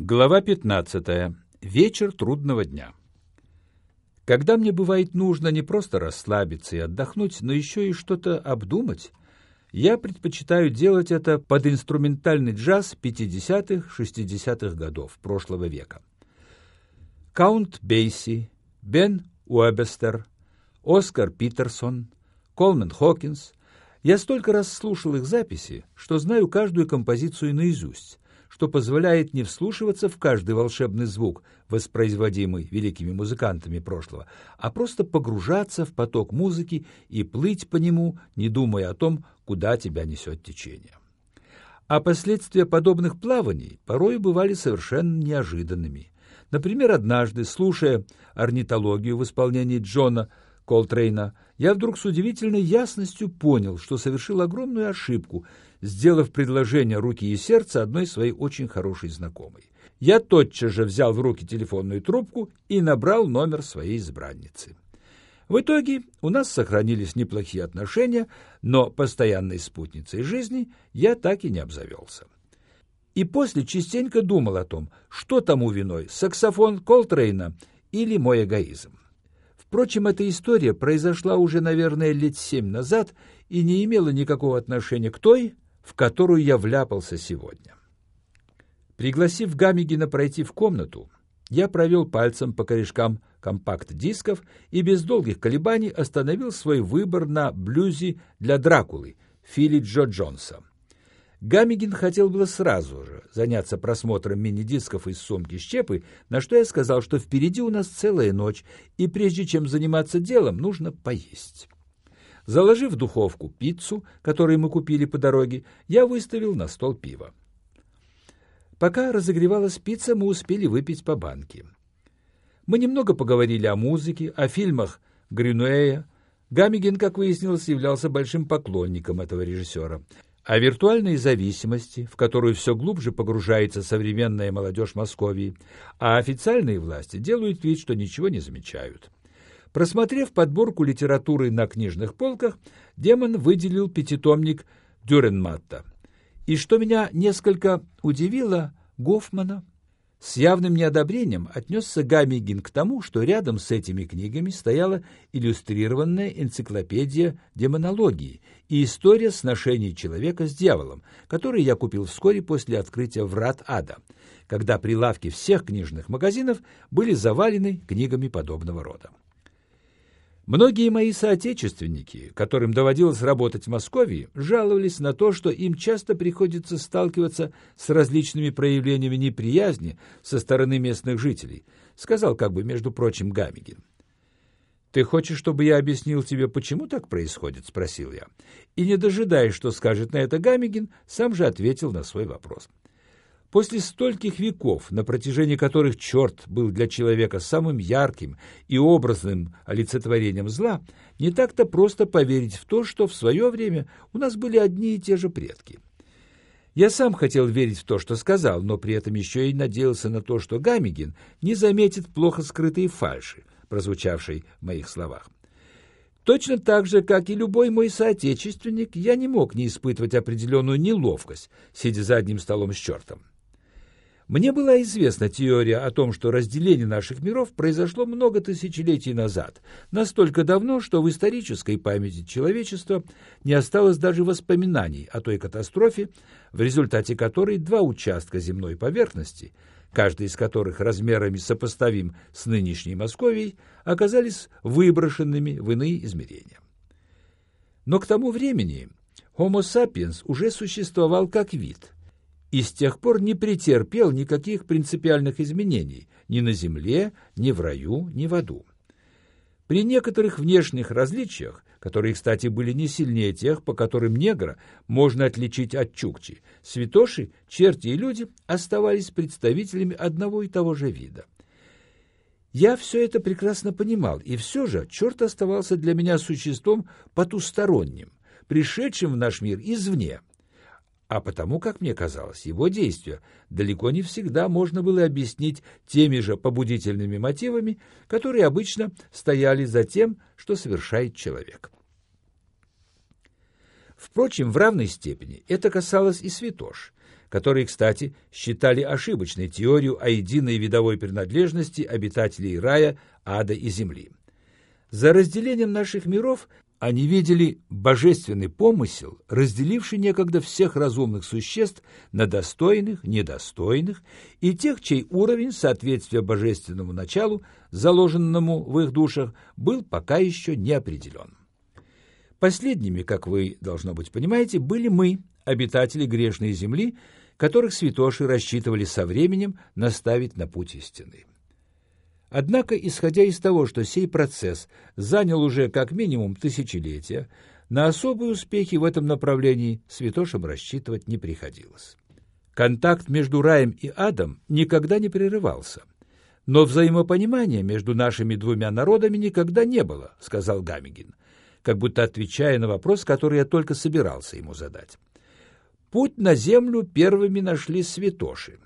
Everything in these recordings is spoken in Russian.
Глава 15. Вечер трудного дня. Когда мне бывает нужно не просто расслабиться и отдохнуть, но еще и что-то обдумать, я предпочитаю делать это под инструментальный джаз 50-х, 60-х годов прошлого века. Каунт Бейси, Бен Уэбестер, Оскар Питерсон, Колмен Хокинс. Я столько раз слушал их записи, что знаю каждую композицию наизусть, что позволяет не вслушиваться в каждый волшебный звук, воспроизводимый великими музыкантами прошлого, а просто погружаться в поток музыки и плыть по нему, не думая о том, куда тебя несет течение. А последствия подобных плаваний порой бывали совершенно неожиданными. Например, однажды, слушая орнитологию в исполнении Джона Колтрейна, я вдруг с удивительной ясностью понял, что совершил огромную ошибку, сделав предложение руки и сердца одной своей очень хорошей знакомой. Я тотчас же взял в руки телефонную трубку и набрал номер своей избранницы. В итоге у нас сохранились неплохие отношения, но постоянной спутницей жизни я так и не обзавелся. И после частенько думал о том, что тому виной – саксофон Колтрейна или мой эгоизм. Впрочем, эта история произошла уже, наверное, лет семь назад и не имела никакого отношения к той, в которую я вляпался сегодня. Пригласив Гамигина пройти в комнату, я провел пальцем по корешкам компакт-дисков и без долгих колебаний остановил свой выбор на блюзе для Дракулы Филли Джо Джонса. Гамигин хотел было сразу же заняться просмотром мини-дисков из сумки Щепы, на что я сказал, что впереди у нас целая ночь, и прежде чем заниматься делом, нужно поесть. Заложив в духовку пиццу, которую мы купили по дороге, я выставил на стол пиво. Пока разогревалась пицца, мы успели выпить по банке. Мы немного поговорили о музыке, о фильмах Гринуэя. Гамигин, как выяснилось, являлся большим поклонником этого режиссера о виртуальной зависимости, в которую все глубже погружается современная молодежь Московии, а официальные власти делают вид, что ничего не замечают. Просмотрев подборку литературы на книжных полках, демон выделил пятитомник Дюренматта. И что меня несколько удивило, Гофмана – с явным неодобрением отнесся Гамигин к тому, что рядом с этими книгами стояла иллюстрированная энциклопедия демонологии и история сношений человека с дьяволом, который я купил вскоре после открытия врат ада, когда прилавки всех книжных магазинов были завалены книгами подобного рода. Многие мои соотечественники, которым доводилось работать в Москве, жаловались на то, что им часто приходится сталкиваться с различными проявлениями неприязни со стороны местных жителей, сказал как бы, между прочим, Гамигин. «Ты хочешь, чтобы я объяснил тебе, почему так происходит?» — спросил я. И, не дожидаясь, что скажет на это Гамигин, сам же ответил на свой вопрос. После стольких веков, на протяжении которых черт был для человека самым ярким и образным олицетворением зла, не так-то просто поверить в то, что в свое время у нас были одни и те же предки. Я сам хотел верить в то, что сказал, но при этом еще и надеялся на то, что Гамигин не заметит плохо скрытые фальши, прозвучавшей в моих словах. Точно так же, как и любой мой соотечественник, я не мог не испытывать определенную неловкость, сидя за одним столом с чертом. Мне была известна теория о том, что разделение наших миров произошло много тысячелетий назад, настолько давно, что в исторической памяти человечества не осталось даже воспоминаний о той катастрофе, в результате которой два участка земной поверхности, каждый из которых размерами сопоставим с нынешней Московией, оказались выброшенными в иные измерения. Но к тому времени Homo sapiens уже существовал как вид – и с тех пор не претерпел никаких принципиальных изменений ни на земле, ни в раю, ни в аду. При некоторых внешних различиях, которые, кстати, были не сильнее тех, по которым негра можно отличить от чукчи, святоши, черти и люди оставались представителями одного и того же вида. Я все это прекрасно понимал, и все же черт оставался для меня существом потусторонним, пришедшим в наш мир извне – а потому, как мне казалось, его действия далеко не всегда можно было объяснить теми же побудительными мотивами, которые обычно стояли за тем, что совершает человек. Впрочем, в равной степени это касалось и святош, которые, кстати, считали ошибочной теорию о единой видовой принадлежности обитателей рая, ада и земли. За разделением наших миров они видели божественный помысел, разделивший некогда всех разумных существ на достойных, недостойных и тех, чей уровень соответствия божественному началу, заложенному в их душах, был пока еще не определен. Последними, как вы, должно быть, понимаете, были мы, обитатели грешной земли, которых святоши рассчитывали со временем наставить на путь истины. Однако, исходя из того, что сей процесс занял уже как минимум тысячелетия, на особые успехи в этом направлении святошам рассчитывать не приходилось. Контакт между раем и адом никогда не прерывался. Но взаимопонимания между нашими двумя народами никогда не было, сказал Гамигин, как будто отвечая на вопрос, который я только собирался ему задать. Путь на землю первыми нашли святоши.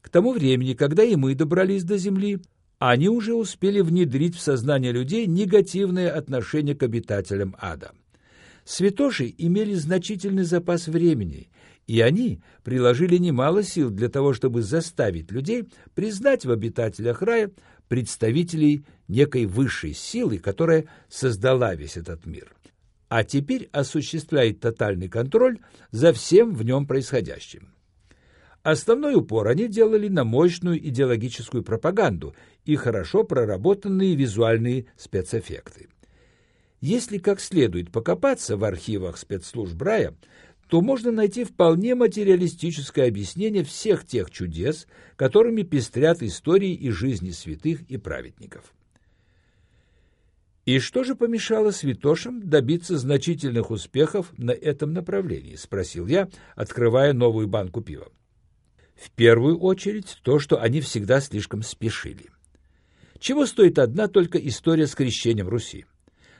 К тому времени, когда и мы добрались до земли, они уже успели внедрить в сознание людей негативное отношение к обитателям ада. Святоши имели значительный запас времени, и они приложили немало сил для того, чтобы заставить людей признать в обитателях рая представителей некой высшей силы, которая создала весь этот мир, а теперь осуществляет тотальный контроль за всем в нем происходящим. Основной упор они делали на мощную идеологическую пропаганду и хорошо проработанные визуальные спецэффекты. Если как следует покопаться в архивах спецслужб Рая, то можно найти вполне материалистическое объяснение всех тех чудес, которыми пестрят истории и жизни святых и праведников. «И что же помешало святошам добиться значительных успехов на этом направлении?» – спросил я, открывая новую банку пива. В первую очередь то, что они всегда слишком спешили. Чего стоит одна только история с крещением Руси?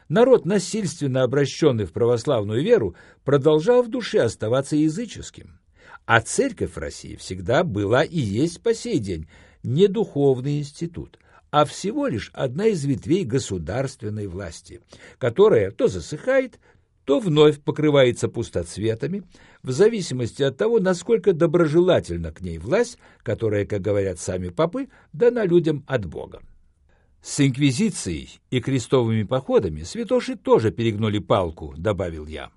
Народ, насильственно обращенный в православную веру, продолжал в душе оставаться языческим. А церковь в России всегда была и есть по сей день не духовный институт, а всего лишь одна из ветвей государственной власти, которая то засыхает, то вновь покрывается пустоцветами, в зависимости от того, насколько доброжелательна к ней власть, которая, как говорят сами попы, дана людям от Бога. С инквизицией и крестовыми походами святоши тоже перегнули палку, добавил я.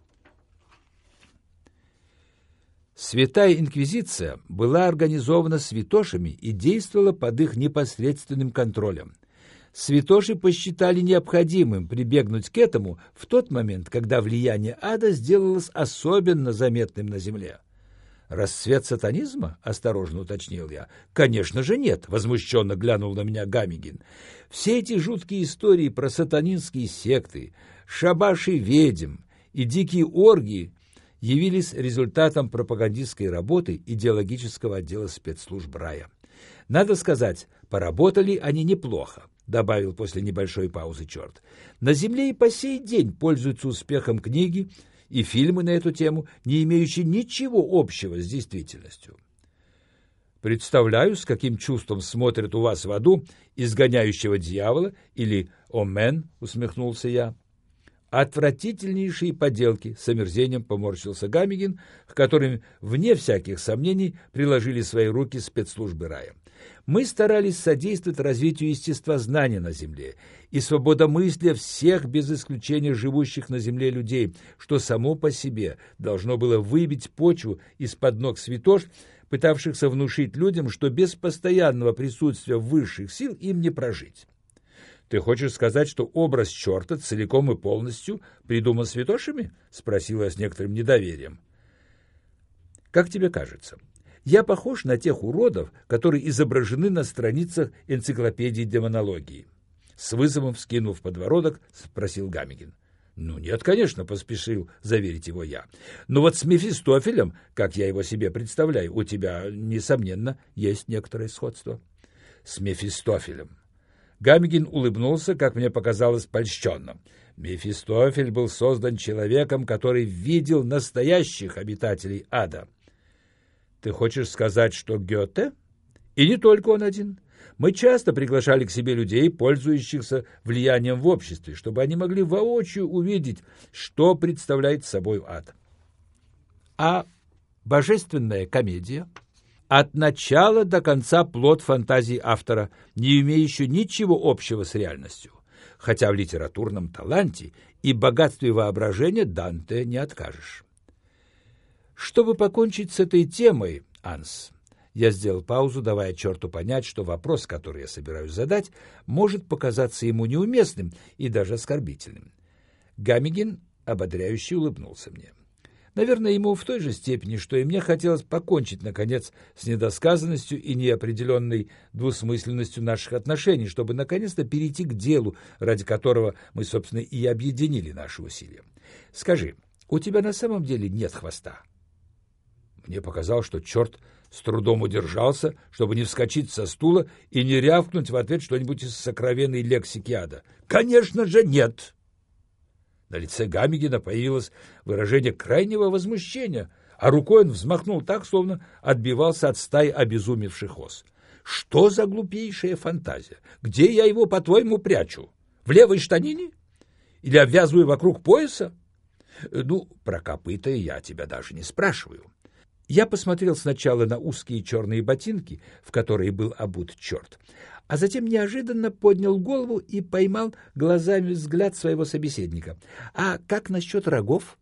Святая инквизиция была организована святошами и действовала под их непосредственным контролем – святоши посчитали необходимым прибегнуть к этому в тот момент, когда влияние ада сделалось особенно заметным на земле. «Расцвет сатанизма?» — осторожно уточнил я. «Конечно же нет», — возмущенно глянул на меня Гамигин. «Все эти жуткие истории про сатанинские секты, шабаши ведьм и дикие оргии явились результатом пропагандистской работы идеологического отдела спецслужб рая. Надо сказать, поработали они неплохо добавил после небольшой паузы черт. На Земле и по сей день пользуются успехом книги и фильмы на эту тему, не имеющие ничего общего с действительностью. Представляю, с каким чувством смотрят у вас в аду изгоняющего дьявола или «Омен», — усмехнулся я. Отвратительнейшие поделки, с омерзением поморщился Гамигин, к которым, вне всяких сомнений, приложили свои руки спецслужбы рая. Мы старались содействовать развитию естествознания на Земле и свободомыслия всех без исключения живущих на Земле людей, что само по себе должно было выбить почву из-под ног святош, пытавшихся внушить людям, что без постоянного присутствия высших сил им не прожить. «Ты хочешь сказать, что образ черта целиком и полностью придуман святошами?» — спросила с некоторым недоверием. «Как тебе кажется, я похож на тех уродов, которые изображены на страницах энциклопедии демонологии. С вызовом вскинув подбородок, спросил Гамигин. «Ну нет, конечно», — поспешил заверить его я. «Но вот с Мефистофелем, как я его себе представляю, у тебя, несомненно, есть некоторое сходство». «С Мефистофелем». Гамигин улыбнулся, как мне показалось, польщенным. Мефистофель был создан человеком, который видел настоящих обитателей ада. Ты хочешь сказать, что Гёте? И не только он один. Мы часто приглашали к себе людей, пользующихся влиянием в обществе, чтобы они могли воочию увидеть, что представляет собой ад. А божественная комедия, от начала до конца плод фантазии автора, не имеющий ничего общего с реальностью, хотя в литературном таланте и богатстве воображения Данте не откажешь. Чтобы покончить с этой темой, Анс, я сделал паузу, давая черту понять, что вопрос, который я собираюсь задать, может показаться ему неуместным и даже оскорбительным. Гамигин ободряюще улыбнулся мне. Наверное, ему в той же степени, что и мне хотелось покончить, наконец, с недосказанностью и неопределенной двусмысленностью наших отношений, чтобы наконец-то перейти к делу, ради которого мы, собственно, и объединили наши усилия. Скажи, у тебя на самом деле нет хвоста? Мне показалось, что черт с трудом удержался, чтобы не вскочить со стула и не рявкнуть в ответ что-нибудь из сокровенной лексики ада. «Конечно же нет!» На лице Гамигина появилось выражение крайнего возмущения, а рукой он взмахнул так, словно отбивался от стаи обезумевших ос. «Что за глупейшая фантазия? Где я его, по-твоему, прячу? В левой штанине? Или обвязываю вокруг пояса? Ну, про копыта я тебя даже не спрашиваю. Я посмотрел сначала на узкие черные ботинки, в которые был обут черт, а затем неожиданно поднял голову и поймал глазами взгляд своего собеседника. «А как насчет рогов?»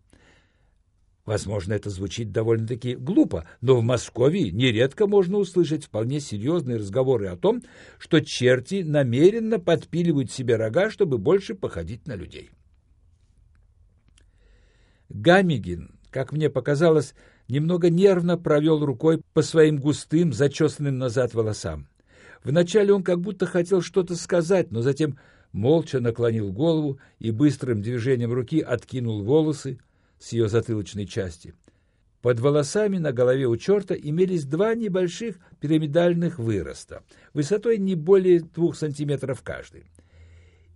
Возможно, это звучит довольно-таки глупо, но в Москве нередко можно услышать вполне серьезные разговоры о том, что черти намеренно подпиливают себе рога, чтобы больше походить на людей. Гамигин, как мне показалось, немного нервно провел рукой по своим густым, зачесанным назад волосам. Вначале он как будто хотел что-то сказать, но затем молча наклонил голову и быстрым движением руки откинул волосы с ее затылочной части. Под волосами на голове у черта имелись два небольших пирамидальных выроста, высотой не более двух сантиметров каждый.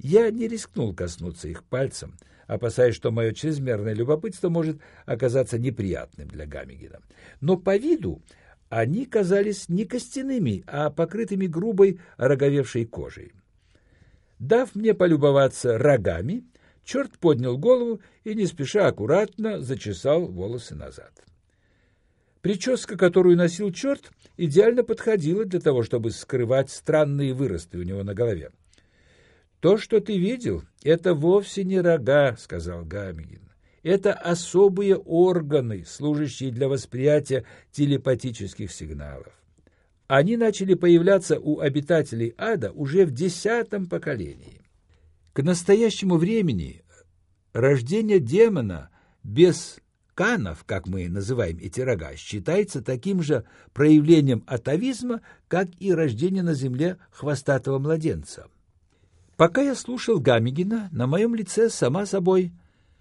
Я не рискнул коснуться их пальцем, опасаясь, что мое чрезмерное любопытство может оказаться неприятным для Гамигина. Но по виду они казались не костяными, а покрытыми грубой роговевшей кожей. Дав мне полюбоваться рогами, черт поднял голову и не спеша аккуратно зачесал волосы назад. Прическа, которую носил черт, идеально подходила для того, чтобы скрывать странные выросты у него на голове. «То, что ты видел, это вовсе не рога», — сказал Гамигин. «Это особые органы, служащие для восприятия телепатических сигналов. Они начали появляться у обитателей ада уже в десятом поколении. К настоящему времени рождение демона без канов, как мы называем эти рога, считается таким же проявлением атовизма, как и рождение на земле хвостатого младенца. Пока я слушал Гамигина, на моем лице сама собой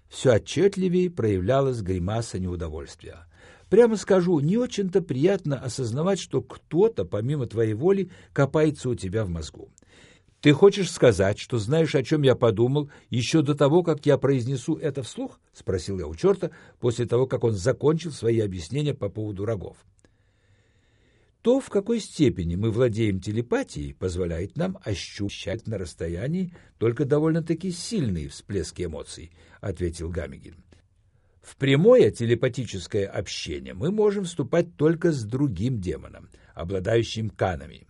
все отчетливее проявлялась гримаса неудовольствия. Прямо скажу, не очень-то приятно осознавать, что кто-то, помимо твоей воли, копается у тебя в мозгу. Ты хочешь сказать, что знаешь, о чем я подумал еще до того, как я произнесу это вслух? — спросил я у черта после того, как он закончил свои объяснения по поводу рогов. То, в какой степени мы владеем телепатией, позволяет нам ощущать на расстоянии только довольно-таки сильные всплески эмоций, ответил Гамигин. В прямое телепатическое общение мы можем вступать только с другим демоном, обладающим канами.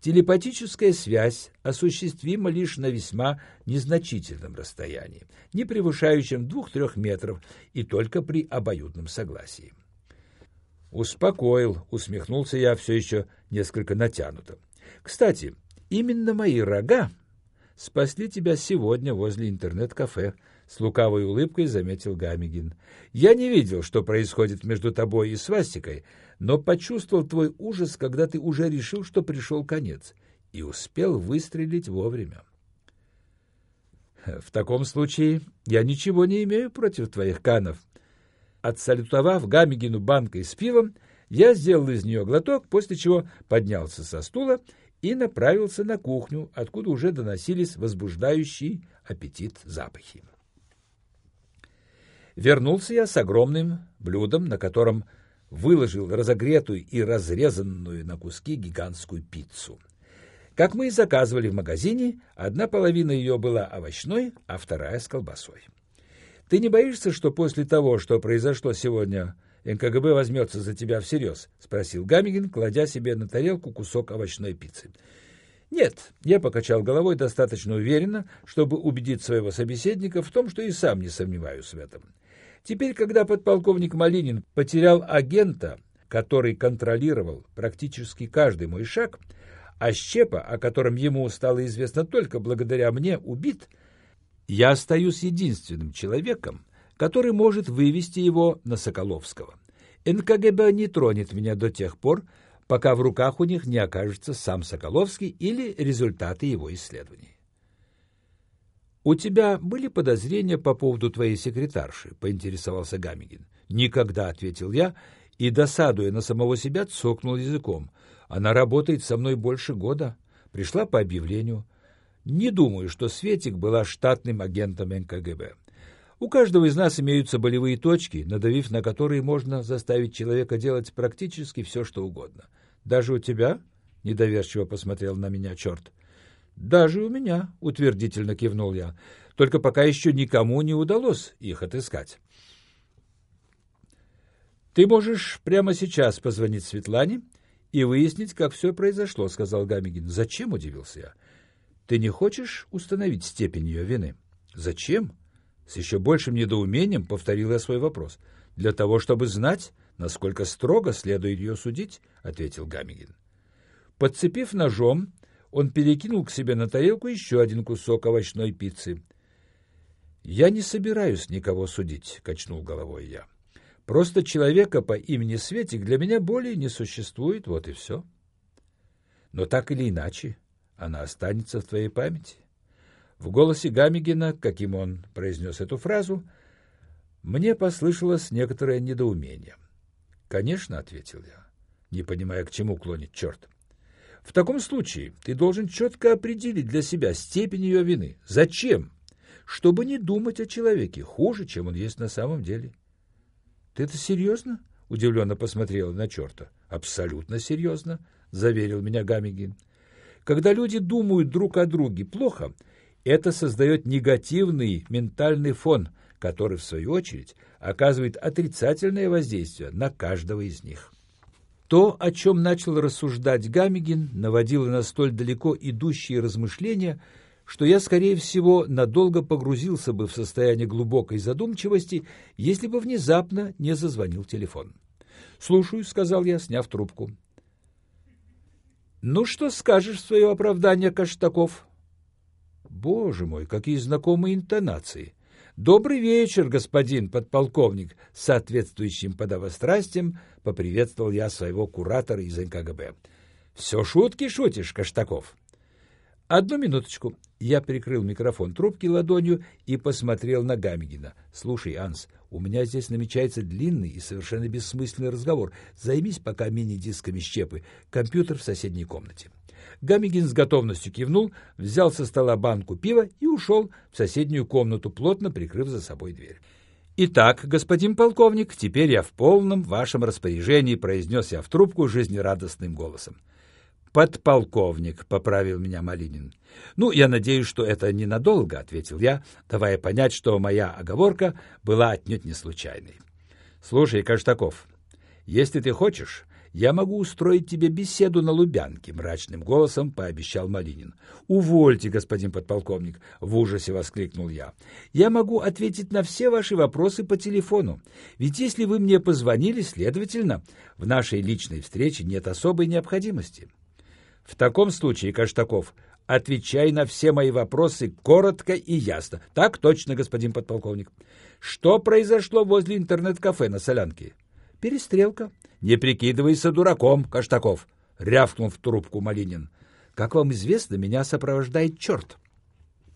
Телепатическая связь осуществима лишь на весьма незначительном расстоянии, не превышающем двух-трех метров и только при обоюдном согласии. «Успокоил», — усмехнулся я все еще несколько натянуто. «Кстати, именно мои рога спасли тебя сегодня возле интернет-кафе», — с лукавой улыбкой заметил Гамигин. «Я не видел, что происходит между тобой и свастикой, но почувствовал твой ужас, когда ты уже решил, что пришел конец, и успел выстрелить вовремя». «В таком случае я ничего не имею против твоих канов», Отсалютовав Гамигину банкой с пивом, я сделал из нее глоток, после чего поднялся со стула и направился на кухню, откуда уже доносились возбуждающие аппетит запахи. Вернулся я с огромным блюдом, на котором выложил разогретую и разрезанную на куски гигантскую пиццу. Как мы и заказывали в магазине, одна половина ее была овощной, а вторая с колбасой. Ты не боишься, что после того, что произошло сегодня НКГБ возьмется за тебя всерьез?» — спросил Гамигин, кладя себе на тарелку кусок овощной пиццы. «Нет», — я покачал головой достаточно уверенно, чтобы убедить своего собеседника в том, что и сам не сомневаюсь в этом. Теперь, когда подполковник Малинин потерял агента, который контролировал практически каждый мой шаг, а Щепа, о котором ему стало известно только благодаря мне, убит, я остаюсь единственным человеком, который может вывести его на Соколовского. НКГБ не тронет меня до тех пор, пока в руках у них не окажется сам Соколовский или результаты его исследований. «У тебя были подозрения по поводу твоей секретарши?» — поинтересовался Гамигин. «Никогда», — ответил я, и, досадуя на самого себя, цокнул языком. «Она работает со мной больше года. Пришла по объявлению. Не думаю, что Светик была штатным агентом НКГБ. У каждого из нас имеются болевые точки, надавив на которые можно заставить человека делать практически все, что угодно. Даже у тебя? — недоверчиво посмотрел на меня черт. — Даже у меня, — утвердительно кивнул я. Только пока еще никому не удалось их отыскать. «Ты можешь прямо сейчас позвонить Светлане и выяснить, как все произошло», — сказал Гамигин. «Зачем?» — удивился я. «Ты не хочешь установить степень ее вины?» «Зачем?» С еще большим недоумением повторил я свой вопрос. «Для того, чтобы знать, насколько строго следует ее судить», — ответил Гамигин. Подцепив ножом, он перекинул к себе на тарелку еще один кусок овощной пиццы. «Я не собираюсь никого судить», — качнул головой я. «Просто человека по имени Светик для меня более не существует, вот и все. Но так или иначе, она останется в твоей памяти». В голосе Гамигина, каким он произнес эту фразу, мне послышалось некоторое недоумение. «Конечно», — ответил я, не понимая, к чему клонит черт. «В таком случае ты должен четко определить для себя степень ее вины. Зачем? Чтобы не думать о человеке хуже, чем он есть на самом деле». «Ты это серьезно?» — удивленно посмотрела на черта. «Абсолютно серьезно», — заверил меня Гамигин. «Когда люди думают друг о друге плохо, это создает негативный ментальный фон, который, в свою очередь, оказывает отрицательное воздействие на каждого из них. То, о чем начал рассуждать Гамигин, наводило на столь далеко идущие размышления, что я, скорее всего, надолго погрузился бы в состояние глубокой задумчивости, если бы внезапно не зазвонил телефон. «Слушаю», — сказал я, сняв трубку. «Ну, что скажешь в свое оправдание, Каштаков?» Боже мой, какие знакомые интонации! «Добрый вечер, господин подполковник!» С соответствующим подавострастием поприветствовал я своего куратора из НКГБ. «Все шутки шутишь, Каштаков?» «Одну минуточку». Я прикрыл микрофон трубки ладонью и посмотрел на Гамигина. «Слушай, Анс, у меня здесь намечается длинный и совершенно бессмысленный разговор. Займись пока мини-дисками щепы. Компьютер в соседней комнате». Гамигин с готовностью кивнул, взял со стола банку пива и ушел в соседнюю комнату, плотно прикрыв за собой дверь. «Итак, господин полковник, теперь я в полном вашем распоряжении», произнес я в трубку жизнерадостным голосом. «Подполковник», — поправил меня Малинин. «Ну, я надеюсь, что это ненадолго», — ответил я, давая понять, что моя оговорка была отнюдь не случайной. «Слушай, Каштаков, если ты хочешь, «Я могу устроить тебе беседу на Лубянке», — мрачным голосом пообещал Малинин. «Увольте, господин подполковник», — в ужасе воскликнул я. «Я могу ответить на все ваши вопросы по телефону. Ведь если вы мне позвонили, следовательно, в нашей личной встрече нет особой необходимости». «В таком случае, Каштаков, отвечай на все мои вопросы коротко и ясно». «Так точно, господин подполковник». «Что произошло возле интернет-кафе на Солянке?» «Перестрелка», «Не прикидывайся дураком, Каштаков!» — рявкнул в трубку Малинин. «Как вам известно, меня сопровождает черт».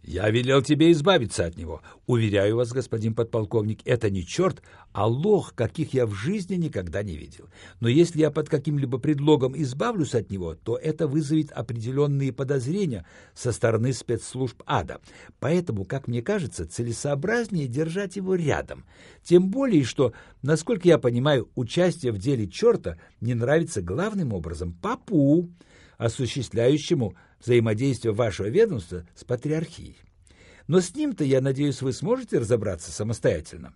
«Я велел тебе избавиться от него. Уверяю вас, господин подполковник, это не черт, а лох, каких я в жизни никогда не видел. Но если я под каким-либо предлогом избавлюсь от него, то это вызовет определенные подозрения со стороны спецслужб ада. Поэтому, как мне кажется, целесообразнее держать его рядом. Тем более, что, насколько я понимаю, участие в деле черта не нравится главным образом папу, осуществляющему взаимодействие вашего ведомства с патриархией. Но с ним-то, я надеюсь, вы сможете разобраться самостоятельно.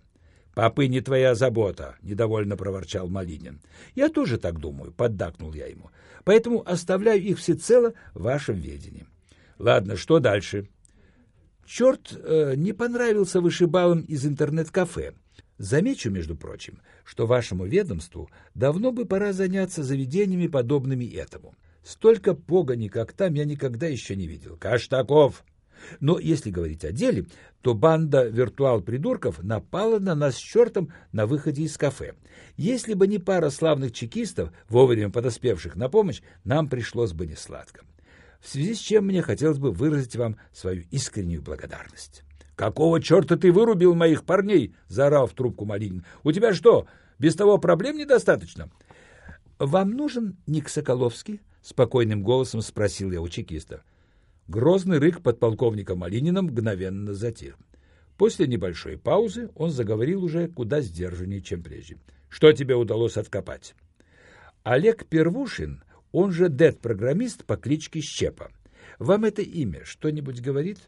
«Попы не твоя забота», — недовольно проворчал Малинин. «Я тоже так думаю», — поддакнул я ему. «Поэтому оставляю их всецело в вашем ведении». «Ладно, что дальше?» «Черт э, не понравился вышибалам из интернет-кафе. Замечу, между прочим, что вашему ведомству давно бы пора заняться заведениями, подобными этому. Столько погони, как там, я никогда еще не видел. Каштаков! Но если говорить о деле, то банда виртуал-придурков напала на нас с чертом на выходе из кафе. Если бы не пара славных чекистов, вовремя подоспевших на помощь, нам пришлось бы несладко. В связи с чем мне хотелось бы выразить вам свою искреннюю благодарность. «Какого черта ты вырубил моих парней?» — заорал в трубку Малинин. «У тебя что, без того проблем недостаточно?» «Вам нужен Ник Соколовский?» — спокойным голосом спросил я у чекиста. Грозный рык подполковника Малинина мгновенно затих. После небольшой паузы он заговорил уже куда сдержаннее, чем прежде. «Что тебе удалось откопать?» «Олег Первушин, он же дед-программист по кличке Щепа. Вам это имя что-нибудь говорит?»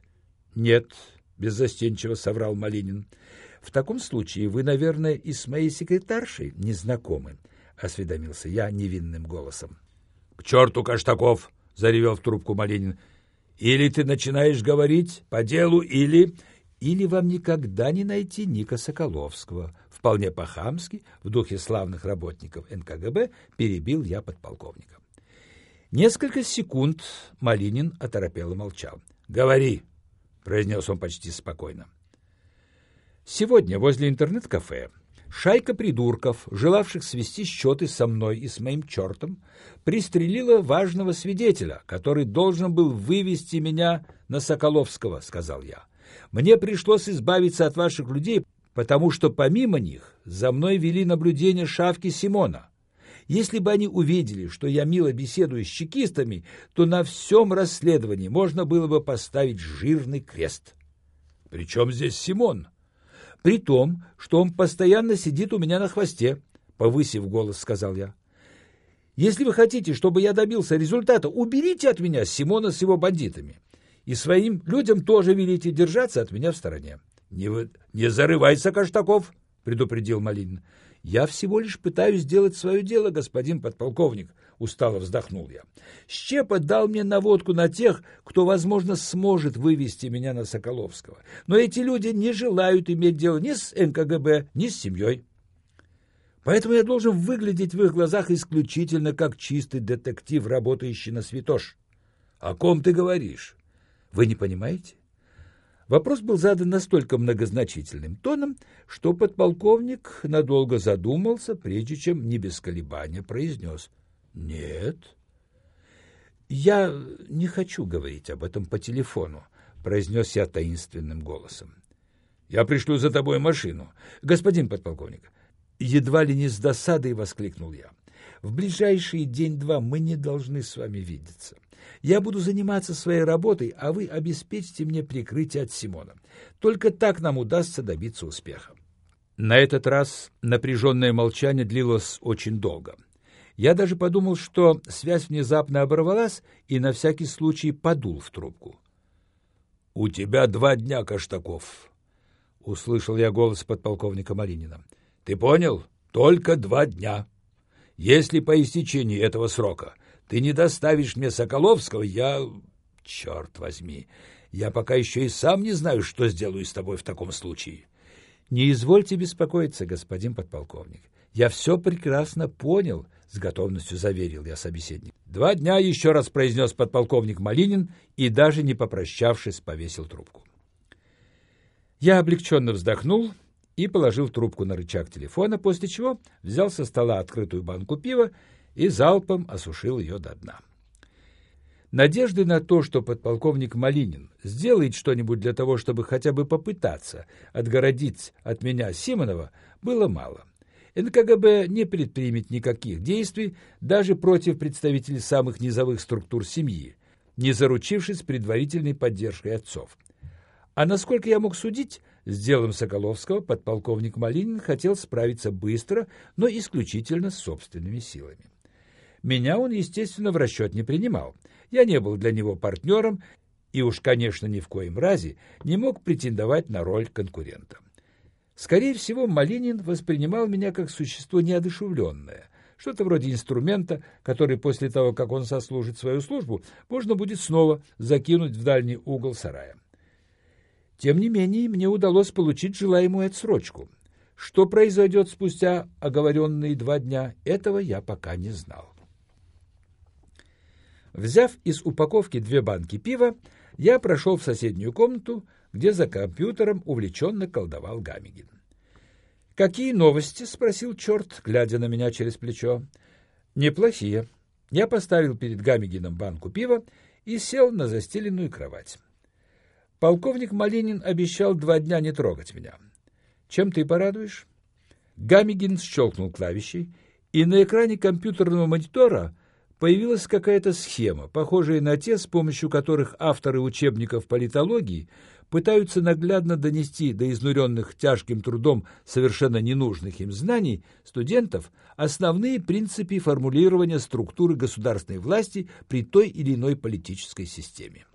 «Нет», — беззастенчиво соврал Малинин. «В таком случае вы, наверное, и с моей секретаршей не знакомы», — осведомился я невинным голосом. «К черту, Каштаков!» — заревел в трубку Малинин. «Или ты начинаешь говорить по делу, или...» «Или вам никогда не найти Ника Соколовского». Вполне по-хамски, в духе славных работников НКГБ, перебил я подполковника. Несколько секунд Малинин оторопело молчал. «Говори!» произнес он почти спокойно. Сегодня возле интернет-кафе шайка придурков, желавших свести счеты со мной и с моим чертом, пристрелила важного свидетеля, который должен был вывести меня на Соколовского, сказал я. Мне пришлось избавиться от ваших людей, потому что помимо них за мной вели наблюдение шавки Симона. Если бы они увидели, что я мило беседую с чекистами, то на всем расследовании можно было бы поставить жирный крест. Причем здесь Симон? При том, что он постоянно сидит у меня на хвосте, повысив голос, сказал я. Если вы хотите, чтобы я добился результата, уберите от меня Симона с его бандитами. И своим людям тоже велите держаться от меня в стороне. — Не, вы... не зарывайся, Каштаков, — предупредил Малинин. «Я всего лишь пытаюсь сделать свое дело, господин подполковник», — устало вздохнул я. «Щепа дал мне наводку на тех, кто, возможно, сможет вывести меня на Соколовского. Но эти люди не желают иметь дело ни с НКГБ, ни с семьей. Поэтому я должен выглядеть в их глазах исключительно как чистый детектив, работающий на святош. О ком ты говоришь? Вы не понимаете? Вопрос был задан настолько многозначительным тоном, что подполковник надолго задумался, прежде чем не без колебания произнес «Нет». «Я не хочу говорить об этом по телефону», — произнес я таинственным голосом. «Я пришлю за тобой машину. Господин подполковник». Едва ли не с досадой воскликнул я. «В ближайшие день-два мы не должны с вами видеться. Я буду заниматься своей работой, а вы обеспечите мне прикрытие от Симона. Только так нам удастся добиться успеха. На этот раз напряженное молчание длилось очень долго. Я даже подумал, что связь внезапно оборвалась, и на всякий случай подул в трубку. — У тебя два дня, Каштаков, — услышал я голос подполковника Маринина. — Ты понял? Только два дня. Если по истечении этого срока ты не доставишь мне Соколовского, я... Черт возьми, я пока еще и сам не знаю, что сделаю с тобой в таком случае. Не извольте беспокоиться, господин подполковник. Я все прекрасно понял, — с готовностью заверил я собеседник. Два дня еще раз произнес подполковник Малинин и, даже не попрощавшись, повесил трубку. Я облегченно вздохнул и положил трубку на рычаг телефона, после чего взял со стола открытую банку пива и залпом осушил ее до дна. Надежды на то, что подполковник Малинин сделает что-нибудь для того, чтобы хотя бы попытаться отгородить от меня Симонова, было мало. НКГБ не предпримет никаких действий даже против представителей самых низовых структур семьи, не заручившись предварительной поддержкой отцов. А насколько я мог судить, с делом Соколовского подполковник Малинин хотел справиться быстро, но исключительно с собственными силами. Меня он, естественно, в расчет не принимал. Я не был для него партнером и уж, конечно, ни в коем разе не мог претендовать на роль конкурента. Скорее всего, Малинин воспринимал меня как существо неодушевленное, что-то вроде инструмента, который после того, как он сослужит свою службу, можно будет снова закинуть в дальний угол сарая. Тем не менее, мне удалось получить желаемую отсрочку. Что произойдет спустя оговоренные два дня, этого я пока не знал. Взяв из упаковки две банки пива, я прошел в соседнюю комнату, где за компьютером увлеченно колдовал Гамигин. «Какие новости?» — спросил черт, глядя на меня через плечо. «Неплохие». Я поставил перед Гамигином банку пива и сел на застеленную кровать. Полковник Малинин обещал два дня не трогать меня. Чем ты порадуешь? Гамигин щелкнул клавишей, и на экране компьютерного монитора появилась какая-то схема, похожая на те, с помощью которых авторы учебников политологии пытаются наглядно донести до изнуренных тяжким трудом совершенно ненужных им знаний студентов основные принципы формулирования структуры государственной власти при той или иной политической системе.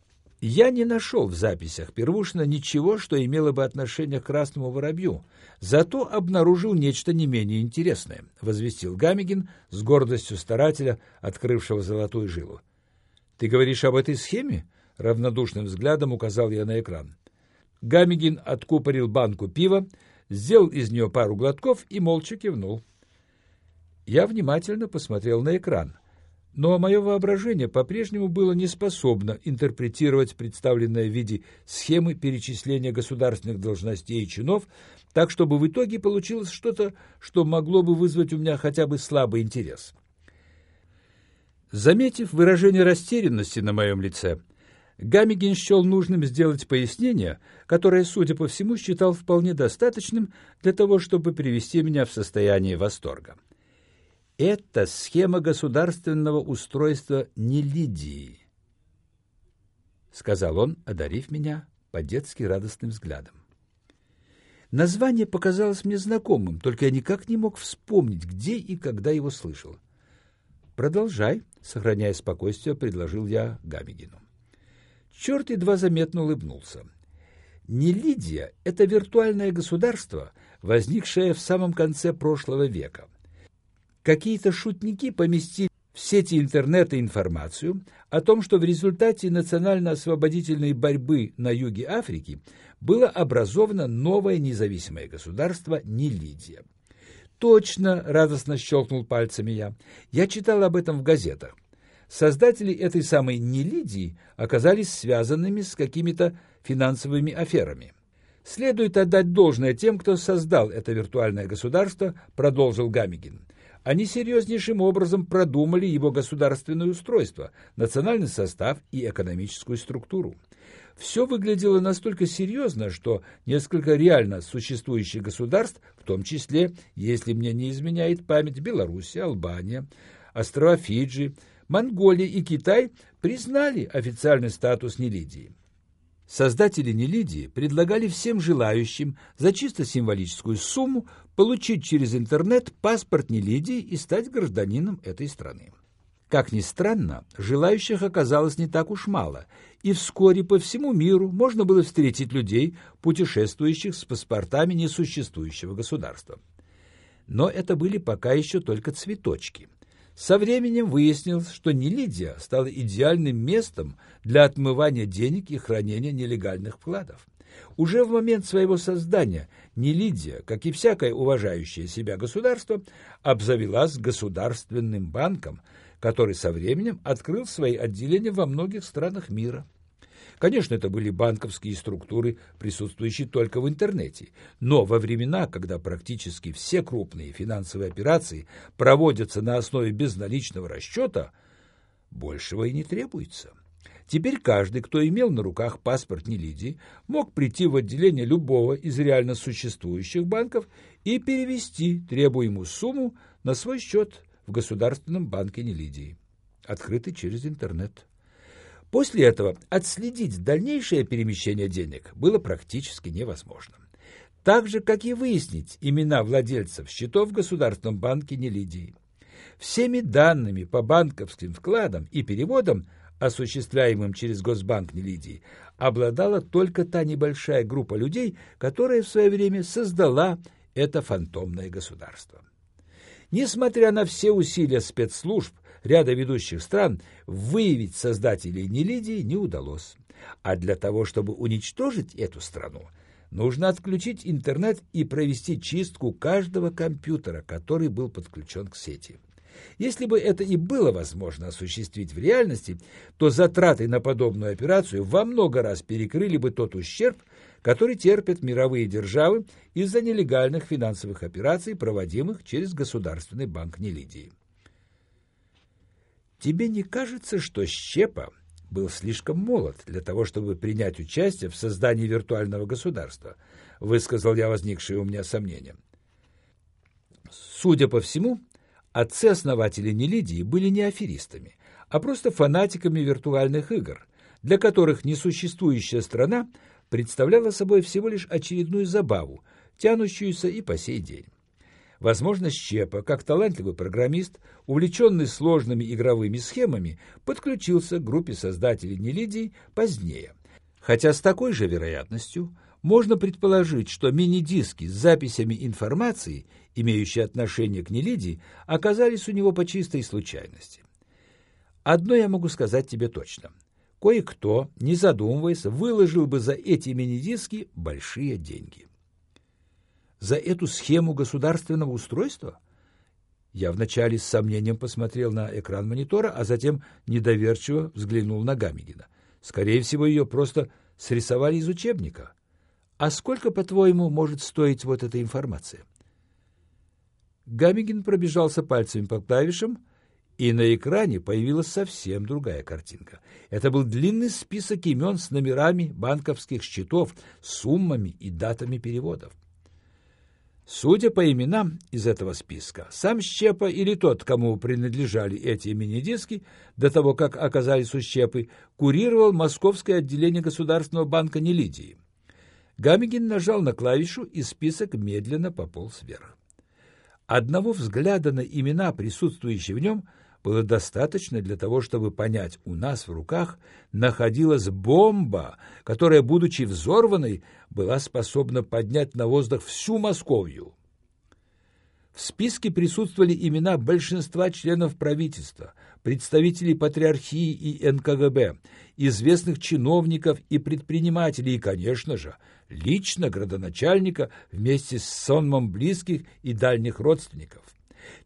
Я не нашел в записях Первушина ничего, что имело бы отношение к красному воробью, зато обнаружил нечто не менее интересное, возвестил Гамигин с гордостью старателя, открывшего золотую жилу. «Ты говоришь об этой схеме?» — равнодушным взглядом указал я на экран. Гамигин откупорил банку пива, сделал из нее пару глотков и молча кивнул. Я внимательно посмотрел на экран. Но мое воображение по-прежнему было не способно интерпретировать представленное в виде схемы перечисления государственных должностей и чинов, так чтобы в итоге получилось что-то, что могло бы вызвать у меня хотя бы слабый интерес. Заметив выражение растерянности на моем лице, Гамигин счел нужным сделать пояснение, которое, судя по всему, считал вполне достаточным для того, чтобы привести меня в состояние восторга. Это схема государственного устройства не Лидии, сказал он, одарив меня по-детски радостным взглядом. Название показалось мне знакомым, только я никак не мог вспомнить, где и когда его слышал. «Продолжай», — сохраняя спокойствие, предложил я Гамигину. Черт едва заметно улыбнулся. Не Лидия — это виртуальное государство, возникшее в самом конце прошлого века. Какие-то шутники поместили в сети интернета информацию о том, что в результате национально-освободительной борьбы на юге Африки было образовано новое независимое государство Нелидия. «Точно!» — радостно щелкнул пальцами я. «Я читал об этом в газетах. Создатели этой самой Нелидии оказались связанными с какими-то финансовыми аферами». «Следует отдать должное тем, кто создал это виртуальное государство», — продолжил Гамигин. Они серьезнейшим образом продумали его государственное устройство, национальный состав и экономическую структуру. Все выглядело настолько серьезно, что несколько реально существующих государств, в том числе, если мне не изменяет память, Белоруссия, Албания, острова Фиджи, Монголия и Китай, признали официальный статус Нелидии. Создатели Нелидии предлагали всем желающим за чисто символическую сумму получить через интернет паспорт Нелидии и стать гражданином этой страны. Как ни странно, желающих оказалось не так уж мало, и вскоре по всему миру можно было встретить людей, путешествующих с паспортами несуществующего государства. Но это были пока еще только цветочки – со временем выяснилось, что Нелидия стала идеальным местом для отмывания денег и хранения нелегальных вкладов. Уже в момент своего создания Нелидия, как и всякое уважающее себя государство, обзавелась государственным банком, который со временем открыл свои отделения во многих странах мира. Конечно, это были банковские структуры, присутствующие только в интернете, но во времена, когда практически все крупные финансовые операции проводятся на основе безналичного расчета, большего и не требуется. Теперь каждый, кто имел на руках паспорт Нелидии, мог прийти в отделение любого из реально существующих банков и перевести требуемую сумму на свой счет в Государственном банке Нелидии, открытый через интернет. После этого отследить дальнейшее перемещение денег было практически невозможно. Так же, как и выяснить имена владельцев счетов в Государственном банке Нелидии. Всеми данными по банковским вкладам и переводам осуществляемым через Госбанк Нелидии, обладала только та небольшая группа людей, которая в свое время создала это фантомное государство. Несмотря на все усилия спецслужб ряда ведущих стран, выявить создателей Нелидии не удалось. А для того, чтобы уничтожить эту страну, нужно отключить интернет и провести чистку каждого компьютера, который был подключен к сети. Если бы это и было возможно осуществить в реальности, то затраты на подобную операцию во много раз перекрыли бы тот ущерб, который терпят мировые державы из-за нелегальных финансовых операций, проводимых через Государственный банк Нелидии. Тебе не кажется, что Щепа был слишком молод для того, чтобы принять участие в создании виртуального государства, высказал я возникшие у меня сомнения. Судя по всему, отцы-основатели Нелидии были не аферистами, а просто фанатиками виртуальных игр, для которых несуществующая страна представляла собой всего лишь очередную забаву, тянущуюся и по сей день. Возможно, Щепа, как талантливый программист, увлеченный сложными игровыми схемами, подключился к группе создателей Нелидий позднее. Хотя с такой же вероятностью можно предположить, что мини-диски с записями информации, имеющие отношение к Нелидии, оказались у него по чистой случайности. Одно я могу сказать тебе точно. Кое-кто, не задумываясь, выложил бы за эти мини-диски большие деньги за эту схему государственного устройства? Я вначале с сомнением посмотрел на экран монитора, а затем недоверчиво взглянул на Гамигина. Скорее всего, ее просто срисовали из учебника. А сколько, по-твоему, может стоить вот эта информация? Гамигин пробежался пальцами по клавишам, и на экране появилась совсем другая картинка. Это был длинный список имен с номерами банковских счетов, суммами и датами переводов. Судя по именам из этого списка, сам Щепа или тот, кому принадлежали эти мини-диски, до того, как оказались у Щепы, курировал московское отделение Государственного банка Нелидии. Гамигин нажал на клавишу, и список медленно пополз вверх. Одного взгляда на имена, присутствующие в нем, было достаточно для того, чтобы понять, у нас в руках находилась бомба, которая, будучи взорванной, была способна поднять на воздух всю Московию. В списке присутствовали имена большинства членов правительства, представителей патриархии и НКГБ, известных чиновников и предпринимателей и, конечно же, лично градоначальника вместе с сонмом близких и дальних родственников.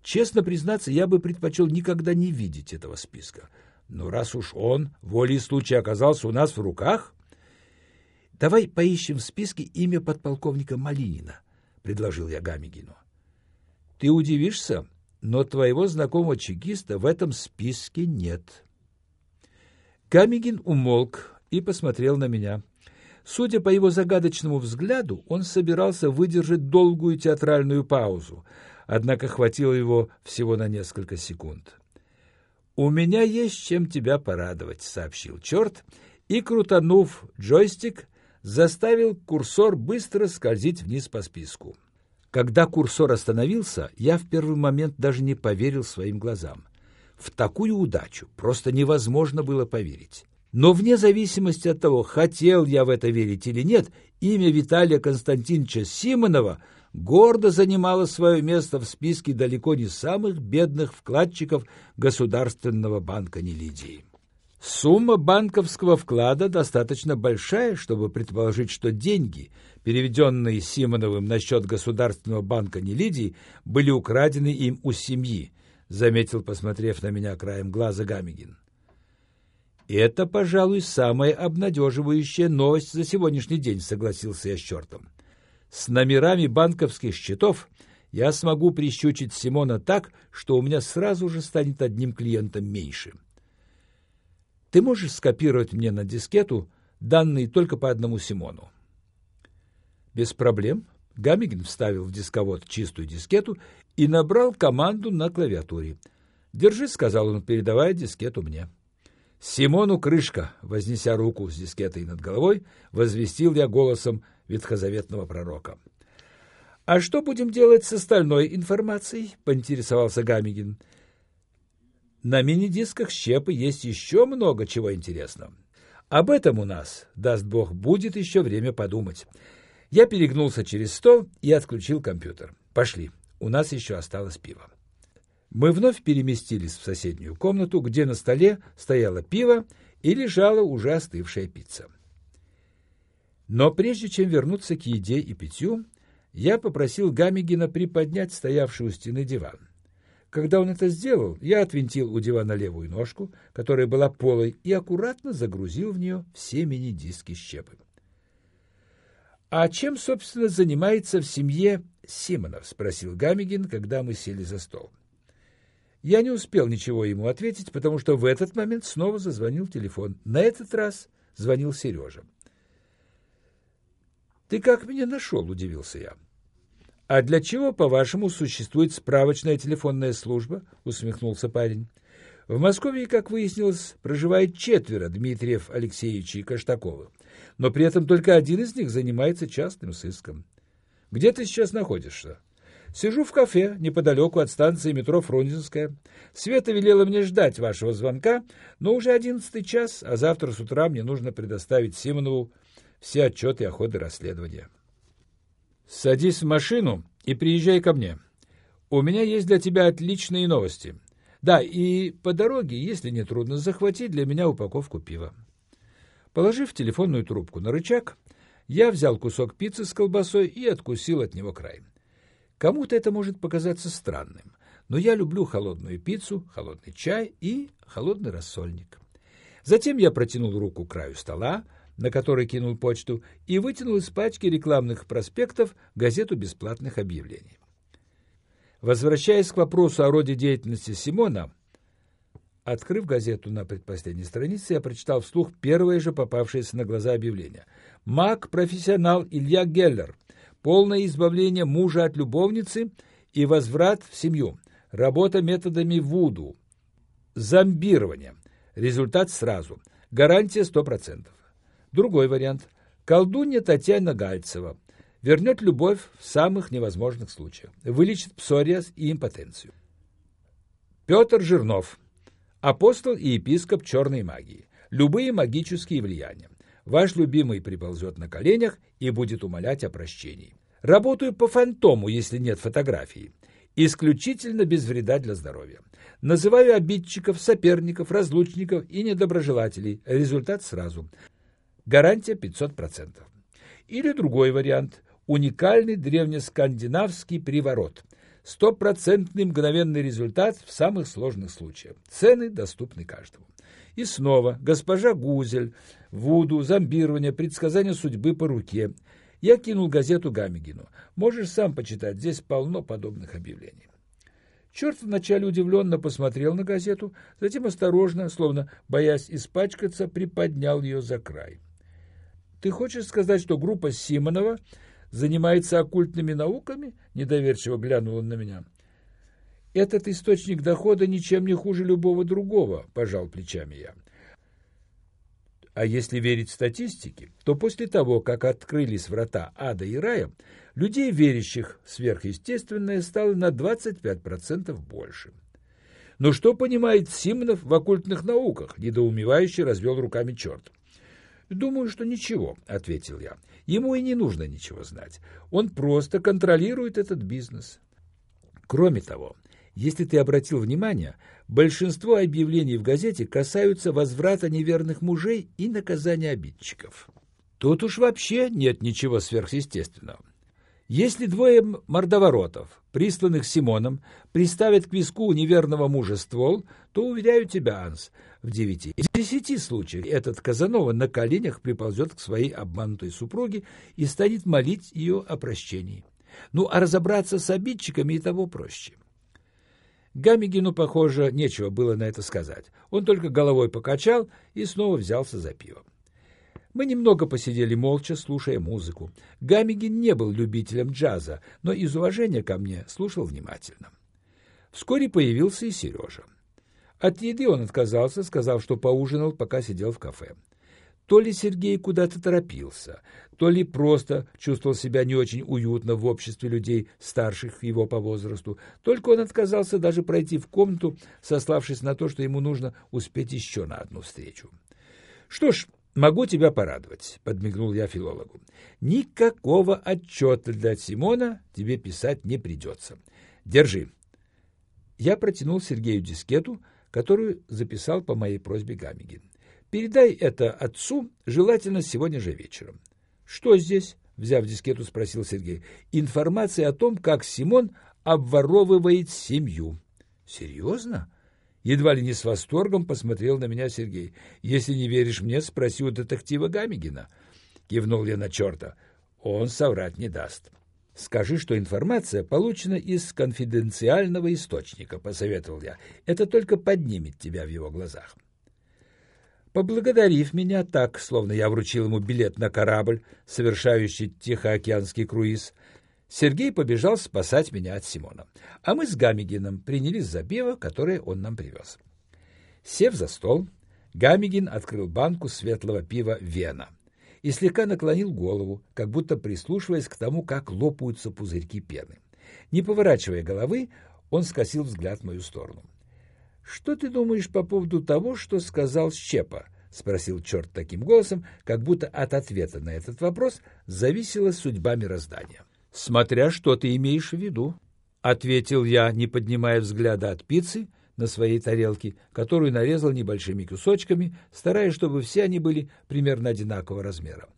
Честно признаться, я бы предпочел никогда не видеть этого списка. Но раз уж он волей случая оказался у нас в руках, давай поищем в списке имя подполковника Малинина, предложил я Гамигину. Ты удивишься, но твоего знакомого чекиста в этом списке нет. Гамигин умолк и посмотрел на меня. Судя по его загадочному взгляду, он собирался выдержать долгую театральную паузу, однако хватило его всего на несколько секунд. «У меня есть чем тебя порадовать», — сообщил черт, и, крутанув джойстик, заставил курсор быстро скользить вниз по списку. Когда курсор остановился, я в первый момент даже не поверил своим глазам. В такую удачу просто невозможно было поверить. Но вне зависимости от того, хотел я в это верить или нет, имя Виталия Константиновича Симонова — гордо занимала свое место в списке далеко не самых бедных вкладчиков Государственного банка Нелидии. Сумма банковского вклада достаточно большая, чтобы предположить, что деньги, переведенные Симоновым на счет Государственного банка Нелидии, были украдены им у семьи, заметил, посмотрев на меня краем глаза Гамигин. «Это, пожалуй, самая обнадеживающая новость за сегодняшний день», — согласился я с чертом. С номерами банковских счетов я смогу прищучить Симона так, что у меня сразу же станет одним клиентом меньше. Ты можешь скопировать мне на дискету данные только по одному Симону? Без проблем. Гамигин вставил в дисковод чистую дискету и набрал команду на клавиатуре. «Держи», — сказал он, передавая дискету мне. «Симону крышка!» — вознеся руку с дискетой над головой, возвестил я голосом ветхозаветного пророка. «А что будем делать с остальной информацией?» — поинтересовался Гамигин. На мини-дисках щепы есть еще много чего интересного. Об этом у нас, даст Бог, будет еще время подумать. Я перегнулся через стол и отключил компьютер. Пошли, у нас еще осталось пиво. Мы вновь переместились в соседнюю комнату, где на столе стояло пиво и лежала уже остывшая пицца. Но прежде чем вернуться к еде и питью, я попросил Гамигина приподнять стоявший у стены диван. Когда он это сделал, я отвинтил у дивана левую ножку, которая была полой, и аккуратно загрузил в нее все мини-диски щепы. «А чем, собственно, занимается в семье Симонов?» — спросил Гамигин, когда мы сели за стол. Я не успел ничего ему ответить, потому что в этот момент снова зазвонил телефон. На этот раз звонил Сережа. «Ты как меня нашел?» — удивился я. «А для чего, по-вашему, существует справочная телефонная служба?» — усмехнулся парень. «В Москве, как выяснилось, проживает четверо Дмитриев Алексеевичей Каштаковых, но при этом только один из них занимается частным сыском. Где ты сейчас находишься?» «Сижу в кафе неподалеку от станции метро Фрунзенская. Света велела мне ждать вашего звонка, но уже одиннадцатый час, а завтра с утра мне нужно предоставить Симонову все отчеты о ходе расследования». Садись в машину и приезжай ко мне. У меня есть для тебя отличные новости. Да, и по дороге, если не трудно, захвати для меня упаковку пива. Положив телефонную трубку на рычаг, я взял кусок пиццы с колбасой и откусил от него край. Кому-то это может показаться странным, но я люблю холодную пиццу, холодный чай и холодный рассольник. Затем я протянул руку к краю стола, на который кинул почту, и вытянул из пачки рекламных проспектов газету бесплатных объявлений. Возвращаясь к вопросу о роде деятельности Симона, открыв газету на предпоследней странице, я прочитал вслух первое же попавшееся на глаза объявление. «Маг-профессионал Илья Геллер. Полное избавление мужа от любовницы и возврат в семью. Работа методами Вуду. Зомбирование. Результат сразу. Гарантия 100%. Другой вариант. Колдунья Татьяна Гальцева вернет любовь в самых невозможных случаях, вылечит псориаз и импотенцию. Петр Жирнов, апостол и епископ черной магии. Любые магические влияния. Ваш любимый приползет на коленях и будет умолять о прощении. Работаю по фантому, если нет фотографии. Исключительно без вреда для здоровья. Называю обидчиков, соперников, разлучников и недоброжелателей. Результат сразу. Гарантия 500%. Или другой вариант – уникальный древнескандинавский приворот. Стопроцентный мгновенный результат в самых сложных случаях. Цены доступны каждому. И снова госпожа Гузель, Вуду, зомбирование, предсказание судьбы по руке. Я кинул газету Гамигину. Можешь сам почитать, здесь полно подобных объявлений. Черт вначале удивленно посмотрел на газету, затем осторожно, словно боясь испачкаться, приподнял ее за край. Ты хочешь сказать, что группа Симонова занимается оккультными науками? Недоверчиво глянула на меня. Этот источник дохода ничем не хуже любого другого, пожал плечами я. А если верить статистике, то после того, как открылись врата ада и рая, людей, верящих в сверхъестественное, стало на 25% больше. Но что понимает Симонов в оккультных науках? Недоумевающе развел руками черт. «Думаю, что ничего», — ответил я. «Ему и не нужно ничего знать. Он просто контролирует этот бизнес». Кроме того, если ты обратил внимание, большинство объявлений в газете касаются возврата неверных мужей и наказания обидчиков. Тут уж вообще нет ничего сверхъестественного. Если двое мордоворотов, присланных Симоном, приставят к виску неверного мужа ствол, то, уверяю тебя, Анс, в девяти из десяти случаев этот Казанова на коленях приползет к своей обманутой супруге и станет молить ее о прощении. Ну, а разобраться с обидчиками и того проще. Гамигину, похоже, нечего было на это сказать. Он только головой покачал и снова взялся за пиво. Мы немного посидели молча, слушая музыку. Гамигин не был любителем джаза, но из уважения ко мне слушал внимательно. Вскоре появился и Сережа. От еды он отказался, сказав, что поужинал, пока сидел в кафе. То ли Сергей куда-то торопился, то ли просто чувствовал себя не очень уютно в обществе людей, старших его по возрасту. Только он отказался даже пройти в комнату, сославшись на то, что ему нужно успеть еще на одну встречу. «Что ж, могу тебя порадовать», — подмигнул я филологу. «Никакого отчета для Симона тебе писать не придется. Держи». Я протянул Сергею дискету, которую записал по моей просьбе Гамигин. Передай это отцу, желательно сегодня же вечером. Что здесь? Взяв дискету, спросил Сергей. Информация о том, как Симон обворовывает семью. Серьезно? Едва ли не с восторгом посмотрел на меня Сергей. Если не веришь мне, спроси у детектива Гамигина. Кивнул я на черта. Он соврать не даст. Скажи, что информация получена из конфиденциального источника, посоветовал я. Это только поднимет тебя в его глазах. Поблагодарив меня так, словно я вручил ему билет на корабль, совершающий Тихоокеанский круиз, Сергей побежал спасать меня от Симона, а мы с Гамигином принялись за пиво, которое он нам привез. Сев за стол, Гамигин открыл банку светлого пива «Вена» и слегка наклонил голову, как будто прислушиваясь к тому, как лопаются пузырьки пены. Не поворачивая головы, он скосил взгляд в мою сторону. «Что ты думаешь по поводу того, что сказал Щепа?» — спросил черт таким голосом, как будто от ответа на этот вопрос зависела судьба мироздания. «Смотря что ты имеешь в виду», — ответил я, не поднимая взгляда от пиццы на своей тарелке, которую нарезал небольшими кусочками, стараясь, чтобы все они были примерно одинакового размера.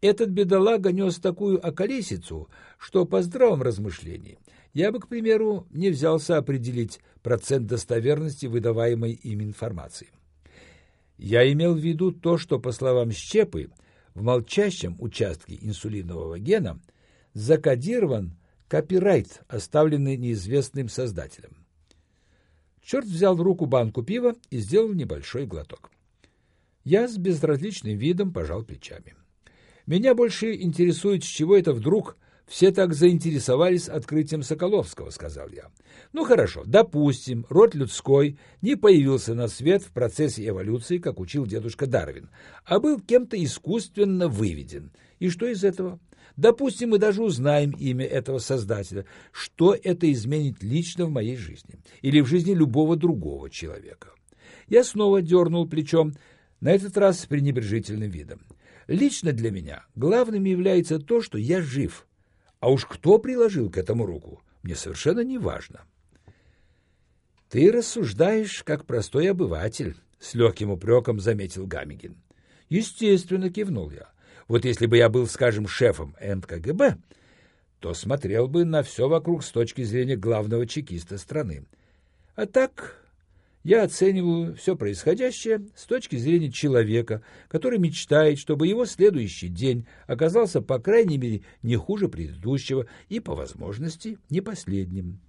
Этот бедолага нес такую околесицу, что по здравом размышлении я бы, к примеру, не взялся определить процент достоверности выдаваемой им информации. Я имел в виду то, что, по словам Щепы, в молчащем участке инсулинового гена закодирован копирайт, оставленный неизвестным создателем. Черт взял в руку банку пива и сделал небольшой глоток. Я с безразличным видом пожал плечами. Меня больше интересует, с чего это вдруг все так заинтересовались открытием Соколовского, сказал я. Ну хорошо, допустим, род людской не появился на свет в процессе эволюции, как учил дедушка Дарвин, а был кем-то искусственно выведен. И что из этого? Допустим, мы даже узнаем имя этого создателя. Что это изменит лично в моей жизни или в жизни любого другого человека? Я снова дернул плечом, на этот раз с пренебрежительным видом. Лично для меня главным является то, что я жив, а уж кто приложил к этому руку, мне совершенно не важно. «Ты рассуждаешь, как простой обыватель», — с легким упреком заметил Гамигин. «Естественно», — кивнул я. «Вот если бы я был, скажем, шефом НКГБ, то смотрел бы на все вокруг с точки зрения главного чекиста страны. А так я оцениваю все происходящее с точки зрения человека, который мечтает, чтобы его следующий день оказался, по крайней мере, не хуже предыдущего и, по возможности, не последним.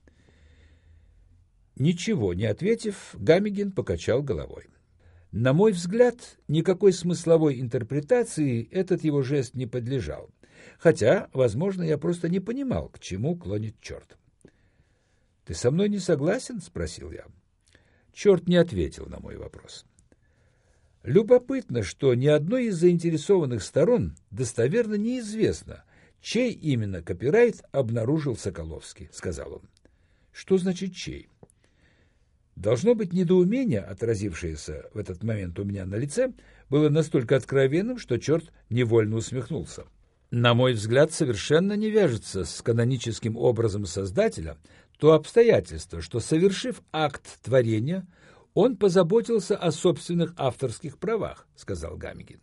Ничего не ответив, Гамигин покачал головой. На мой взгляд, никакой смысловой интерпретации этот его жест не подлежал, хотя, возможно, я просто не понимал, к чему клонит черт. «Ты со мной не согласен?» — спросил я. Черт не ответил на мой вопрос. Любопытно, что ни одной из заинтересованных сторон достоверно неизвестно, чей именно копирайт обнаружил Соколовский, сказал он. Что значит чей? Должно быть, недоумение, отразившееся в этот момент у меня на лице, было настолько откровенным, что черт невольно усмехнулся. На мой взгляд, совершенно не вяжется с каноническим образом Создателя то обстоятельство, что, совершив акт творения, он позаботился о собственных авторских правах, сказал Гамигин.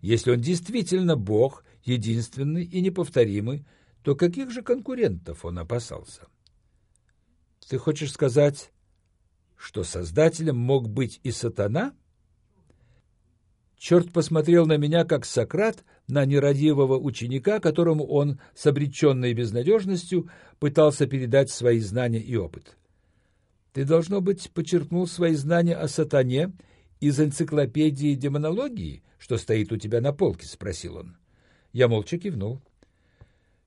Если он действительно Бог, единственный и неповторимый, то каких же конкурентов он опасался? Ты хочешь сказать, что создателем мог быть и сатана? Черт посмотрел на меня, как Сократ, на нерадивого ученика, которому он с обреченной безнадежностью пытался передать свои знания и опыт. «Ты, должно быть, подчеркнул свои знания о сатане из энциклопедии демонологии, что стоит у тебя на полке?» — спросил он. Я молча кивнул.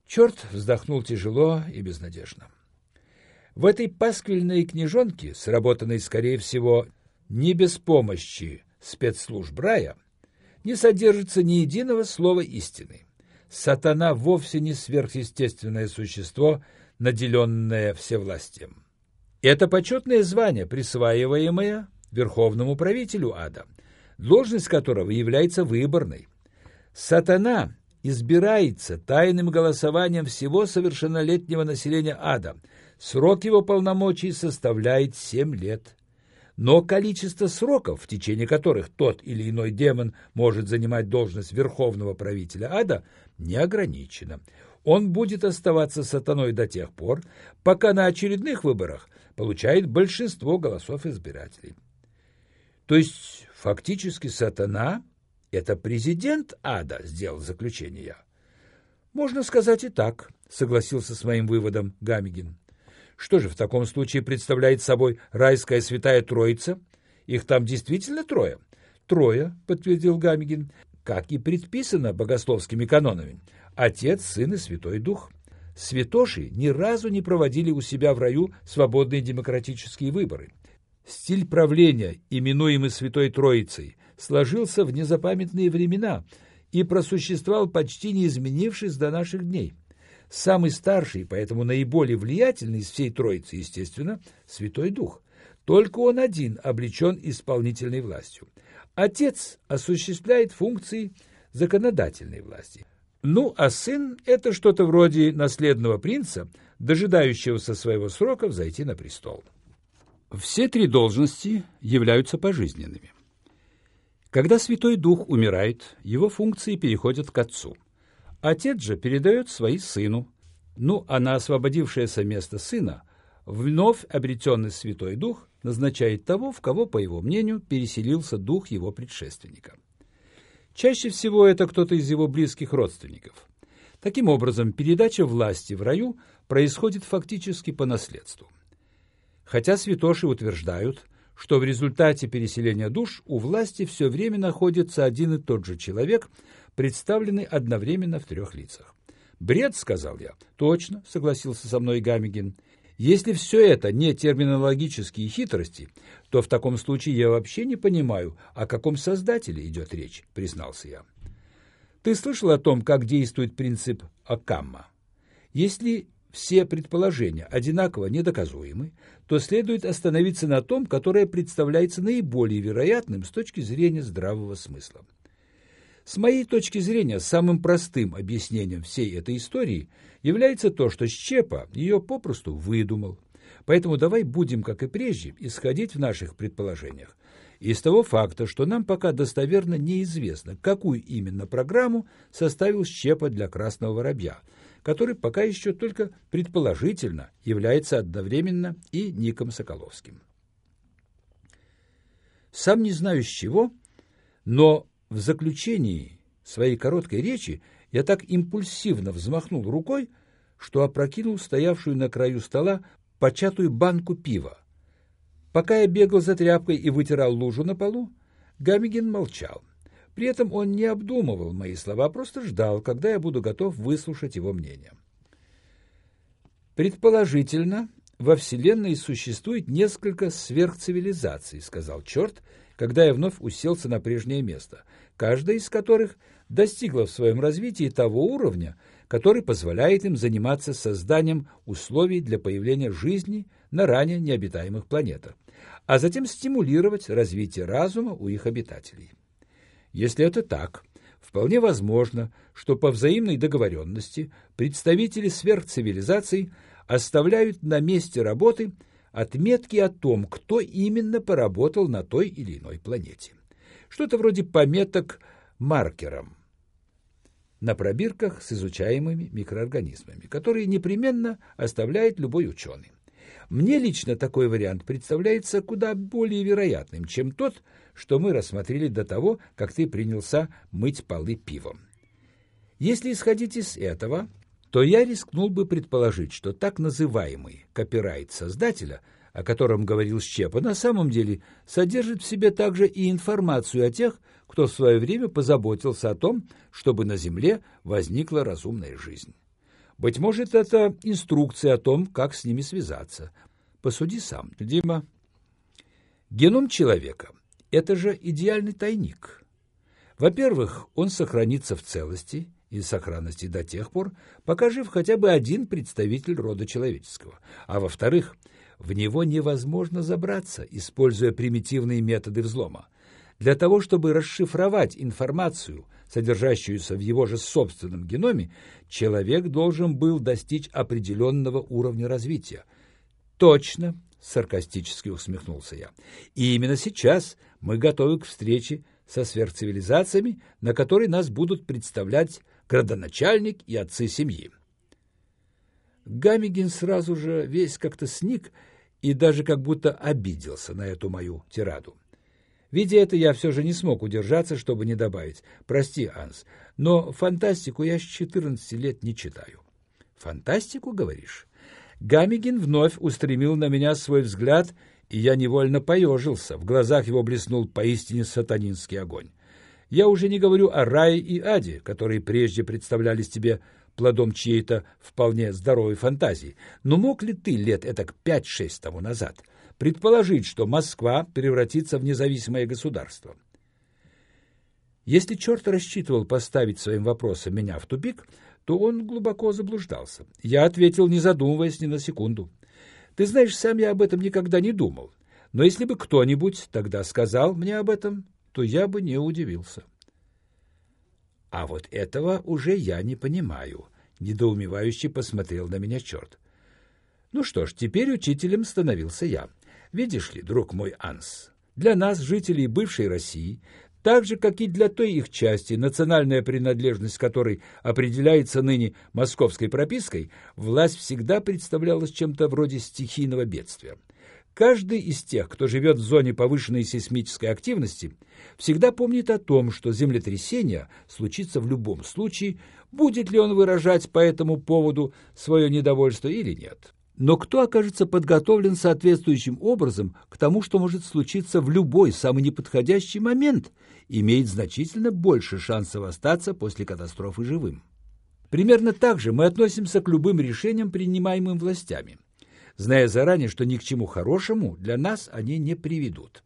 Черт вздохнул тяжело и безнадежно. В этой пасквильной книжонке, сработанной, скорее всего, не без помощи спецслужб Рая, не содержится ни единого слова истины. Сатана вовсе не сверхъестественное существо, наделенное всевластием. Это почетное звание, присваиваемое верховному правителю ада, должность которого является выборной. Сатана избирается тайным голосованием всего совершеннолетнего населения ада. Срок его полномочий составляет семь лет. Но количество сроков, в течение которых тот или иной демон может занимать должность верховного правителя ада, не ограничено. Он будет оставаться сатаной до тех пор, пока на очередных выборах получает большинство голосов избирателей. То есть фактически сатана – это президент ада, сделал заключение я. Можно сказать и так, согласился с моим выводом Гамигин. Что же в таком случае представляет собой райская святая троица? Их там действительно трое? Трое, подтвердил Гамигин, как и предписано богословскими канонами. Отец, Сын и Святой Дух. Святоши ни разу не проводили у себя в раю свободные демократические выборы. Стиль правления, именуемый Святой Троицей, сложился в незапамятные времена и просуществовал почти не изменившись до наших дней. Самый старший, поэтому наиболее влиятельный из всей Троицы, естественно, Святой Дух. Только он один облечен исполнительной властью. Отец осуществляет функции законодательной власти. Ну, а сын – это что-то вроде наследного принца, дожидающегося своего срока взойти на престол. Все три должности являются пожизненными. Когда Святой Дух умирает, его функции переходят к Отцу. Отец же передает свои сыну. Ну, а на освободившееся место сына вновь обретенный Святой Дух назначает того, в кого, по его мнению, переселился дух его предшественника. Чаще всего это кто-то из его близких родственников. Таким образом, передача власти в раю происходит фактически по наследству. Хотя святоши утверждают, что в результате переселения душ у власти все время находится один и тот же человек, представленный одновременно в трех лицах. «Бред», — сказал я. «Точно», — согласился со мной Гамигин. «Если все это не терминологические хитрости, то в таком случае я вообще не понимаю, о каком создателе идет речь», — признался я. «Ты слышал о том, как действует принцип Акамма? Если все предположения одинаково недоказуемы, то следует остановиться на том, которое представляется наиболее вероятным с точки зрения здравого смысла. С моей точки зрения, самым простым объяснением всей этой истории является то, что Щепа ее попросту выдумал. Поэтому давай будем, как и прежде, исходить в наших предположениях из того факта, что нам пока достоверно неизвестно, какую именно программу составил Щепа для Красного Воробья – который пока еще только предположительно является одновременно и Ником Соколовским. Сам не знаю с чего, но в заключении своей короткой речи я так импульсивно взмахнул рукой, что опрокинул стоявшую на краю стола початую банку пива. Пока я бегал за тряпкой и вытирал лужу на полу, Гамигин молчал. При этом он не обдумывал мои слова, а просто ждал, когда я буду готов выслушать его мнение. «Предположительно, во Вселенной существует несколько сверхцивилизаций», — сказал черт, когда я вновь уселся на прежнее место, каждая из которых достигла в своем развитии того уровня, который позволяет им заниматься созданием условий для появления жизни на ранее необитаемых планетах, а затем стимулировать развитие разума у их обитателей. Если это так, вполне возможно, что по взаимной договоренности представители сверхцивилизаций оставляют на месте работы отметки о том, кто именно поработал на той или иной планете. Что-то вроде пометок маркером на пробирках с изучаемыми микроорганизмами, которые непременно оставляет любой ученый. Мне лично такой вариант представляется куда более вероятным, чем тот, что мы рассмотрели до того, как ты принялся мыть полы пивом. Если исходить из этого, то я рискнул бы предположить, что так называемый копирайт создателя, о котором говорил Щепа, на самом деле содержит в себе также и информацию о тех, кто в свое время позаботился о том, чтобы на Земле возникла разумная жизнь. Быть может, это инструкция о том, как с ними связаться. Посуди сам, Дима. Геном человека – это же идеальный тайник. Во-первых, он сохранится в целости и сохранности до тех пор, пока жив хотя бы один представитель рода человеческого. А во-вторых, в него невозможно забраться, используя примитивные методы взлома. Для того, чтобы расшифровать информацию, содержащуюся в его же собственном геноме, человек должен был достичь определенного уровня развития. Точно, саркастически усмехнулся я. И именно сейчас мы готовы к встрече со сверхцивилизациями, на которой нас будут представлять градоначальник и отцы семьи. Гамигин сразу же весь как-то сник и даже как будто обиделся на эту мою тираду. Видя это, я все же не смог удержаться, чтобы не добавить. Прости, Анс, но фантастику я с 14 лет не читаю. Фантастику, говоришь? Гамигин вновь устремил на меня свой взгляд, и я невольно поежился. В глазах его блеснул поистине сатанинский огонь. Я уже не говорю о рае и аде, которые прежде представлялись тебе плодом чьей-то вполне здоровой фантазии. Но мог ли ты лет этак пять-шесть тому назад – предположить, что Москва превратится в независимое государство. Если черт рассчитывал поставить своим вопросом меня в тупик, то он глубоко заблуждался. Я ответил, не задумываясь ни на секунду. Ты знаешь, сам я об этом никогда не думал. Но если бы кто-нибудь тогда сказал мне об этом, то я бы не удивился. А вот этого уже я не понимаю, недоумевающе посмотрел на меня черт. Ну что ж, теперь учителем становился я. Видишь ли, друг мой Анс, для нас, жителей бывшей России, так же, как и для той их части, национальная принадлежность которой определяется ныне московской пропиской, власть всегда представлялась чем-то вроде стихийного бедствия. Каждый из тех, кто живет в зоне повышенной сейсмической активности, всегда помнит о том, что землетрясение случится в любом случае, будет ли он выражать по этому поводу свое недовольство или нет. Но кто окажется подготовлен соответствующим образом к тому, что может случиться в любой самый неподходящий момент, имеет значительно больше шансов остаться после катастрофы живым. Примерно так же мы относимся к любым решениям, принимаемым властями, зная заранее, что ни к чему хорошему для нас они не приведут.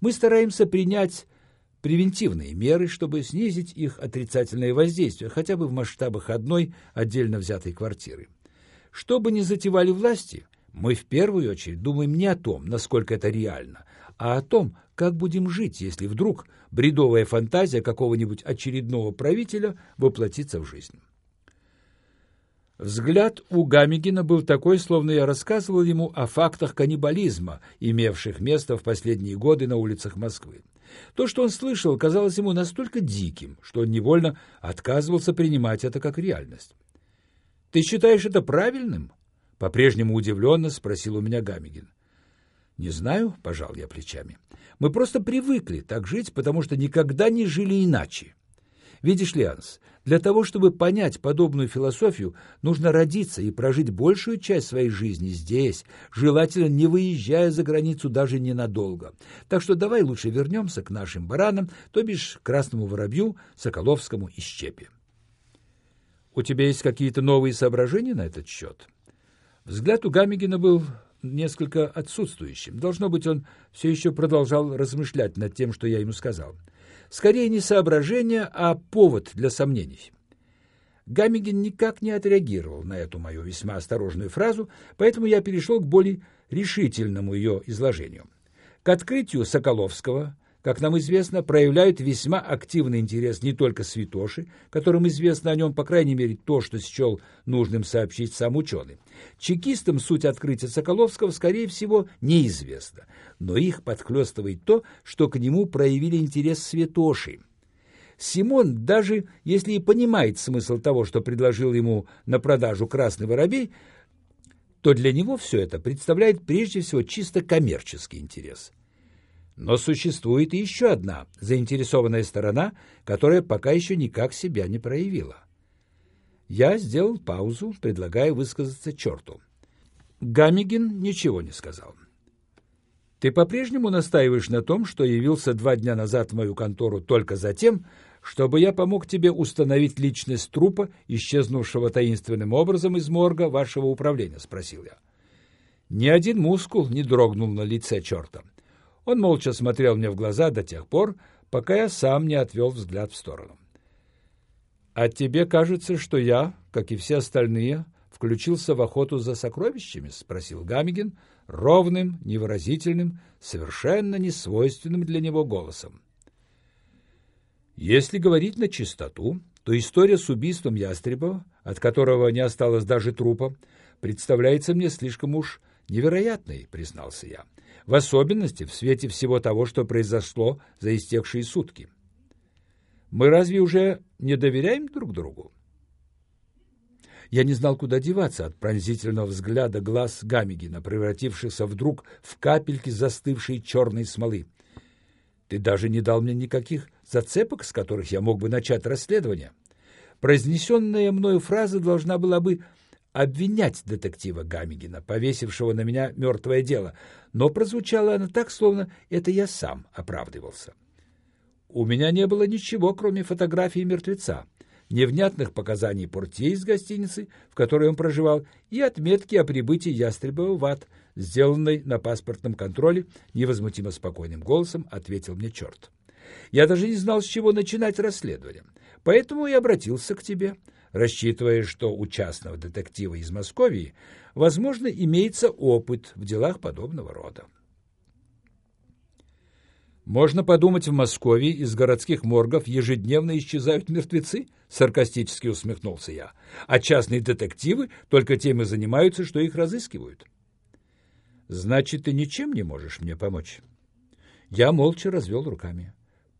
Мы стараемся принять превентивные меры, чтобы снизить их отрицательное воздействие хотя бы в масштабах одной отдельно взятой квартиры. Что бы ни затевали власти, мы в первую очередь думаем не о том, насколько это реально, а о том, как будем жить, если вдруг бредовая фантазия какого-нибудь очередного правителя воплотится в жизнь. Взгляд у Гамигина был такой, словно я рассказывал ему о фактах каннибализма, имевших место в последние годы на улицах Москвы. То, что он слышал, казалось ему настолько диким, что он невольно отказывался принимать это как реальность. Ты считаешь это правильным? По-прежнему удивленно спросил у меня Гамигин. Не знаю, пожал я плечами. Мы просто привыкли так жить, потому что никогда не жили иначе. Видишь ли, Анс, для того, чтобы понять подобную философию, нужно родиться и прожить большую часть своей жизни здесь, желательно не выезжая за границу даже ненадолго. Так что давай лучше вернемся к нашим баранам, то бишь красному воробью, Соколовскому и Щепе. У тебя есть какие-то новые соображения на этот счет? Взгляд у Гамигина был несколько отсутствующим. Должно быть, он все еще продолжал размышлять над тем, что я ему сказал. Скорее не соображение, а повод для сомнений. Гамигин никак не отреагировал на эту мою весьма осторожную фразу, поэтому я перешел к более решительному ее изложению. К открытию Соколовского как нам известно, проявляют весьма активный интерес не только святоши, которым известно о нем, по крайней мере, то, что счел нужным сообщить сам ученый. Чекистам суть открытия Соколовского, скорее всего, неизвестна, но их подхлестывает то, что к нему проявили интерес святоши. Симон, даже если и понимает смысл того, что предложил ему на продажу красный воробей, то для него все это представляет прежде всего чисто коммерческий интерес – но существует еще одна заинтересованная сторона, которая пока еще никак себя не проявила. Я сделал паузу, предлагая высказаться черту. Гамигин ничего не сказал. «Ты по-прежнему настаиваешь на том, что явился два дня назад в мою контору только за тем, чтобы я помог тебе установить личность трупа, исчезнувшего таинственным образом из морга вашего управления?» — спросил я. Ни один мускул не дрогнул на лице черта. Он молча смотрел мне в глаза до тех пор, пока я сам не отвел взгляд в сторону. «А тебе кажется, что я, как и все остальные, включился в охоту за сокровищами?» — спросил Гамигин ровным, невыразительным, совершенно несвойственным для него голосом. Если говорить на чистоту, то история с убийством Ястребова, от которого не осталось даже трупа, представляется мне слишком уж невероятной, признался я, в особенности в свете всего того, что произошло за истекшие сутки. Мы разве уже не доверяем друг другу? Я не знал, куда деваться от пронзительного взгляда глаз Гамигина, превратившихся вдруг в капельки застывшей черной смолы. Ты даже не дал мне никаких зацепок, с которых я мог бы начать расследование. Произнесенная мною фраза должна была бы обвинять детектива Гамигина, повесившего на меня мертвое дело, но прозвучала она так, словно это я сам оправдывался. У меня не было ничего, кроме фотографии мертвеца, невнятных показаний портье из гостиницы, в которой он проживал, и отметки о прибытии Ястребова в ад, сделанной на паспортном контроле, невозмутимо спокойным голосом ответил мне черт. Я даже не знал, с чего начинать расследование, поэтому и обратился к тебе рассчитывая, что у частного детектива из Москвы, возможно, имеется опыт в делах подобного рода. «Можно подумать, в Москве из городских моргов ежедневно исчезают мертвецы?» — саркастически усмехнулся я. «А частные детективы только тем и занимаются, что их разыскивают». «Значит, ты ничем не можешь мне помочь?» Я молча развел руками.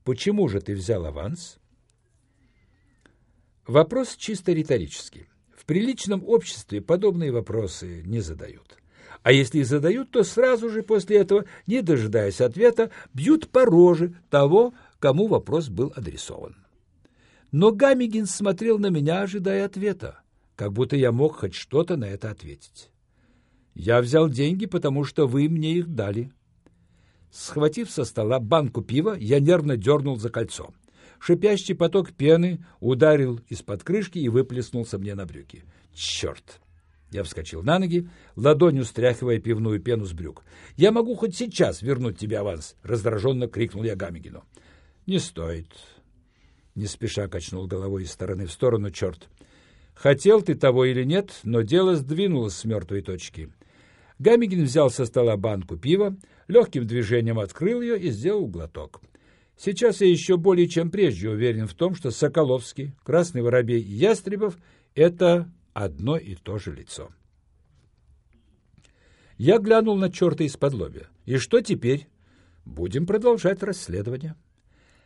«Почему же ты взял аванс?» Вопрос чисто риторический. В приличном обществе подобные вопросы не задают. А если и задают, то сразу же после этого, не дожидаясь ответа, бьют по роже того, кому вопрос был адресован. Но Гамигин смотрел на меня, ожидая ответа, как будто я мог хоть что-то на это ответить. Я взял деньги, потому что вы мне их дали. Схватив со стола банку пива, я нервно дернул за кольцо. Шипящий поток пены ударил из-под крышки и выплеснулся мне на брюки. «Черт!» Я вскочил на ноги, ладонью стряхивая пивную пену с брюк. «Я могу хоть сейчас вернуть тебе аванс!» — раздраженно крикнул я Гамигину. «Не стоит!» — не спеша качнул головой из стороны в сторону черт. «Хотел ты того или нет, но дело сдвинулось с мертвой точки». Гамигин взял со стола банку пива, легким движением открыл ее и сделал глоток. Сейчас я еще более чем прежде уверен в том, что Соколовский, Красный Воробей и Ястребов — это одно и то же лицо. Я глянул на черта из-под лобя. И что теперь? Будем продолжать расследование.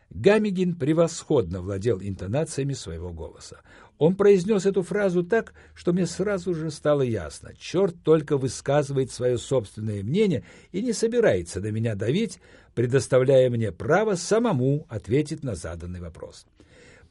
Гамигин превосходно владел интонациями своего голоса. Он произнес эту фразу так, что мне сразу же стало ясно. Черт только высказывает свое собственное мнение и не собирается на меня давить, предоставляя мне право самому ответить на заданный вопрос.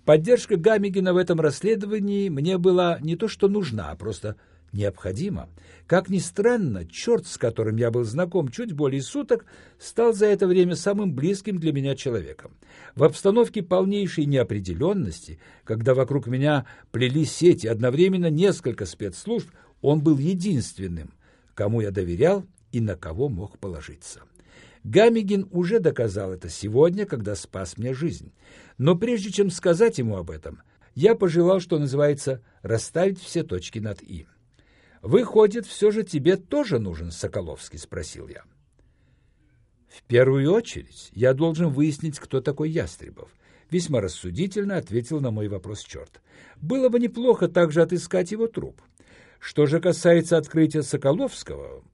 Поддержка Гамигина в этом расследовании мне была не то что нужна, а просто необходима. Как ни странно, черт, с которым я был знаком чуть более суток, стал за это время самым близким для меня человеком. В обстановке полнейшей неопределенности, когда вокруг меня плели сети одновременно несколько спецслужб, он был единственным, кому я доверял и на кого мог положиться. Гамигин уже доказал это сегодня, когда спас мне жизнь. Но прежде чем сказать ему об этом, я пожелал, что называется, расставить все точки над «и». «Выходит, все же тебе тоже нужен Соколовский?» – спросил я. «В первую очередь я должен выяснить, кто такой Ястребов», – весьма рассудительно ответил на мой вопрос черт. «Было бы неплохо также отыскать его труп. Что же касается открытия Соколовского,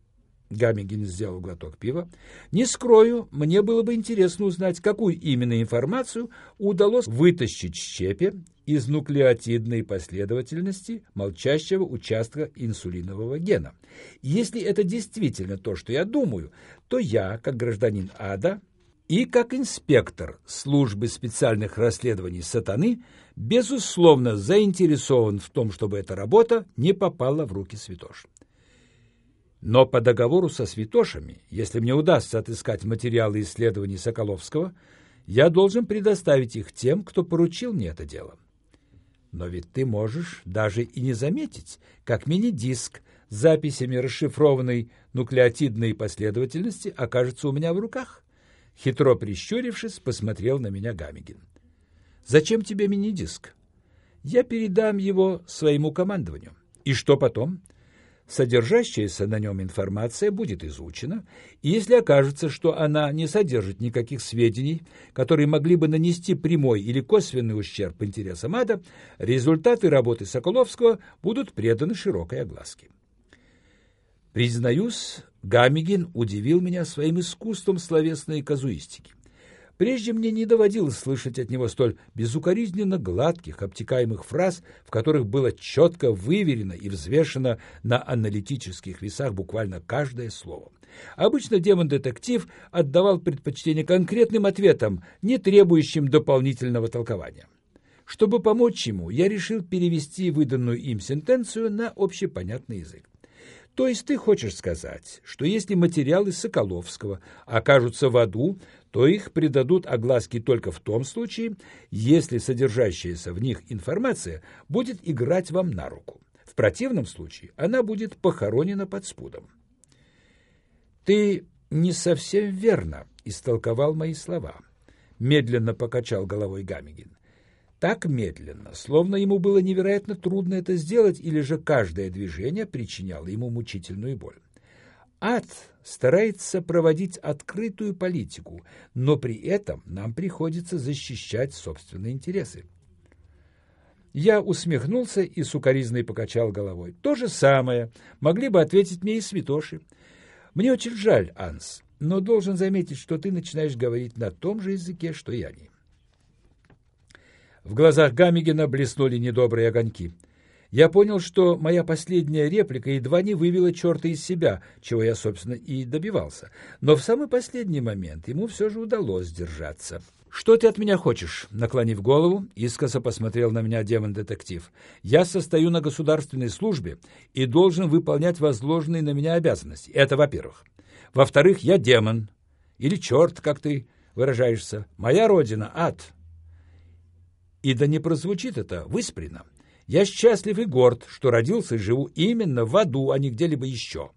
Гамигин сделал глоток пива. «Не скрою, мне было бы интересно узнать, какую именно информацию удалось вытащить щепе из нуклеотидной последовательности молчащего участка инсулинового гена. Если это действительно то, что я думаю, то я, как гражданин ада и как инспектор службы специальных расследований сатаны, безусловно заинтересован в том, чтобы эта работа не попала в руки святош. Но по договору со святошами, если мне удастся отыскать материалы исследований Соколовского, я должен предоставить их тем, кто поручил мне это дело. Но ведь ты можешь даже и не заметить, как мини-диск с записями расшифрованной нуклеотидной последовательности окажется у меня в руках. Хитро прищурившись, посмотрел на меня Гамигин. «Зачем тебе мини-диск?» «Я передам его своему командованию». «И что потом?» Содержащаяся на нем информация будет изучена, и если окажется, что она не содержит никаких сведений, которые могли бы нанести прямой или косвенный ущерб интересам ада, результаты работы Соколовского будут преданы широкой огласке. Признаюсь, Гамигин удивил меня своим искусством словесной казуистики. Прежде мне не доводилось слышать от него столь безукоризненно гладких, обтекаемых фраз, в которых было четко выверено и взвешено на аналитических весах буквально каждое слово. Обычно демон-детектив отдавал предпочтение конкретным ответам, не требующим дополнительного толкования. Чтобы помочь ему, я решил перевести выданную им сентенцию на общепонятный язык. То есть ты хочешь сказать, что если материалы Соколовского окажутся в аду, то их придадут огласке только в том случае, если содержащаяся в них информация будет играть вам на руку. В противном случае она будет похоронена под спудом. «Ты не совсем верно истолковал мои слова», — медленно покачал головой Гамигин так медленно, словно ему было невероятно трудно это сделать, или же каждое движение причиняло ему мучительную боль. Ад старается проводить открытую политику, но при этом нам приходится защищать собственные интересы. Я усмехнулся и сукоризной покачал головой. То же самое могли бы ответить мне и святоши. Мне очень жаль, Анс, но должен заметить, что ты начинаешь говорить на том же языке, что и они. В глазах Гамигина блеснули недобрые огоньки. Я понял, что моя последняя реплика едва не вывела черта из себя, чего я, собственно, и добивался. Но в самый последний момент ему все же удалось сдержаться. «Что ты от меня хочешь?» Наклонив голову, искоса посмотрел на меня демон-детектив. «Я состою на государственной службе и должен выполнять возложенные на меня обязанности. Это во-первых. Во-вторых, я демон. Или черт, как ты выражаешься. Моя родина — ад. И да не прозвучит это выспренно. Я счастлив и горд, что родился и живу именно в аду, а не где-либо еще.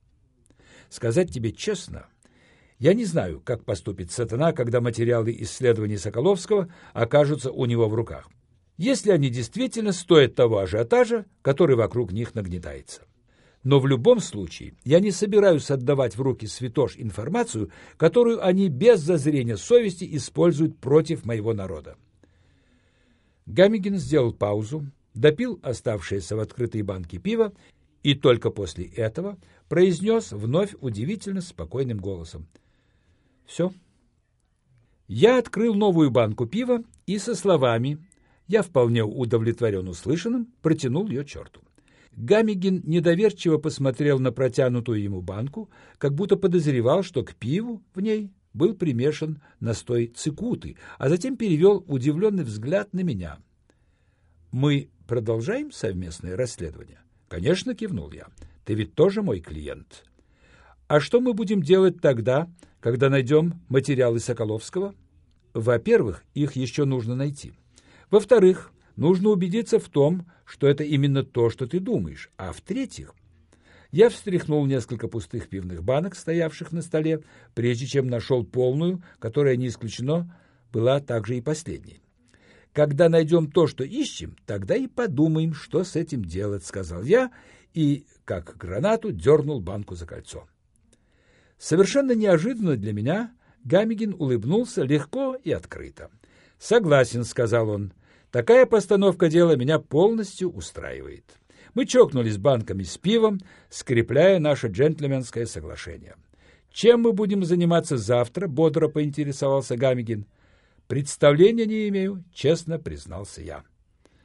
Сказать тебе честно, я не знаю, как поступит сатана, когда материалы исследований Соколовского окажутся у него в руках, если они действительно стоят того ажиотажа, который вокруг них нагнетается. Но в любом случае я не собираюсь отдавать в руки святош информацию, которую они без зазрения совести используют против моего народа. Гамигин сделал паузу, допил оставшееся в открытой банке пива и только после этого произнес вновь удивительно спокойным голосом. «Все». Я открыл новую банку пива и со словами «Я вполне удовлетворен услышанным» протянул ее черту. Гамигин недоверчиво посмотрел на протянутую ему банку, как будто подозревал, что к пиву в ней был примешан настой цикуты, а затем перевел удивленный взгляд на меня. «Мы продолжаем совместное расследование?» «Конечно», — кивнул я. «Ты ведь тоже мой клиент». «А что мы будем делать тогда, когда найдем материалы Соколовского?» «Во-первых, их еще нужно найти. Во-вторых, нужно убедиться в том, что это именно то, что ты думаешь. А в-третьих, я встряхнул несколько пустых пивных банок, стоявших на столе, прежде чем нашел полную, которая, не исключено, была также и последней. «Когда найдем то, что ищем, тогда и подумаем, что с этим делать», — сказал я, и, как гранату, дернул банку за кольцо. Совершенно неожиданно для меня Гамигин улыбнулся легко и открыто. «Согласен», — сказал он, — «такая постановка дела меня полностью устраивает». Мы чокнулись банками с пивом, скрепляя наше джентльменское соглашение. «Чем мы будем заниматься завтра?» — бодро поинтересовался Гамигин. «Представления не имею», — честно признался я.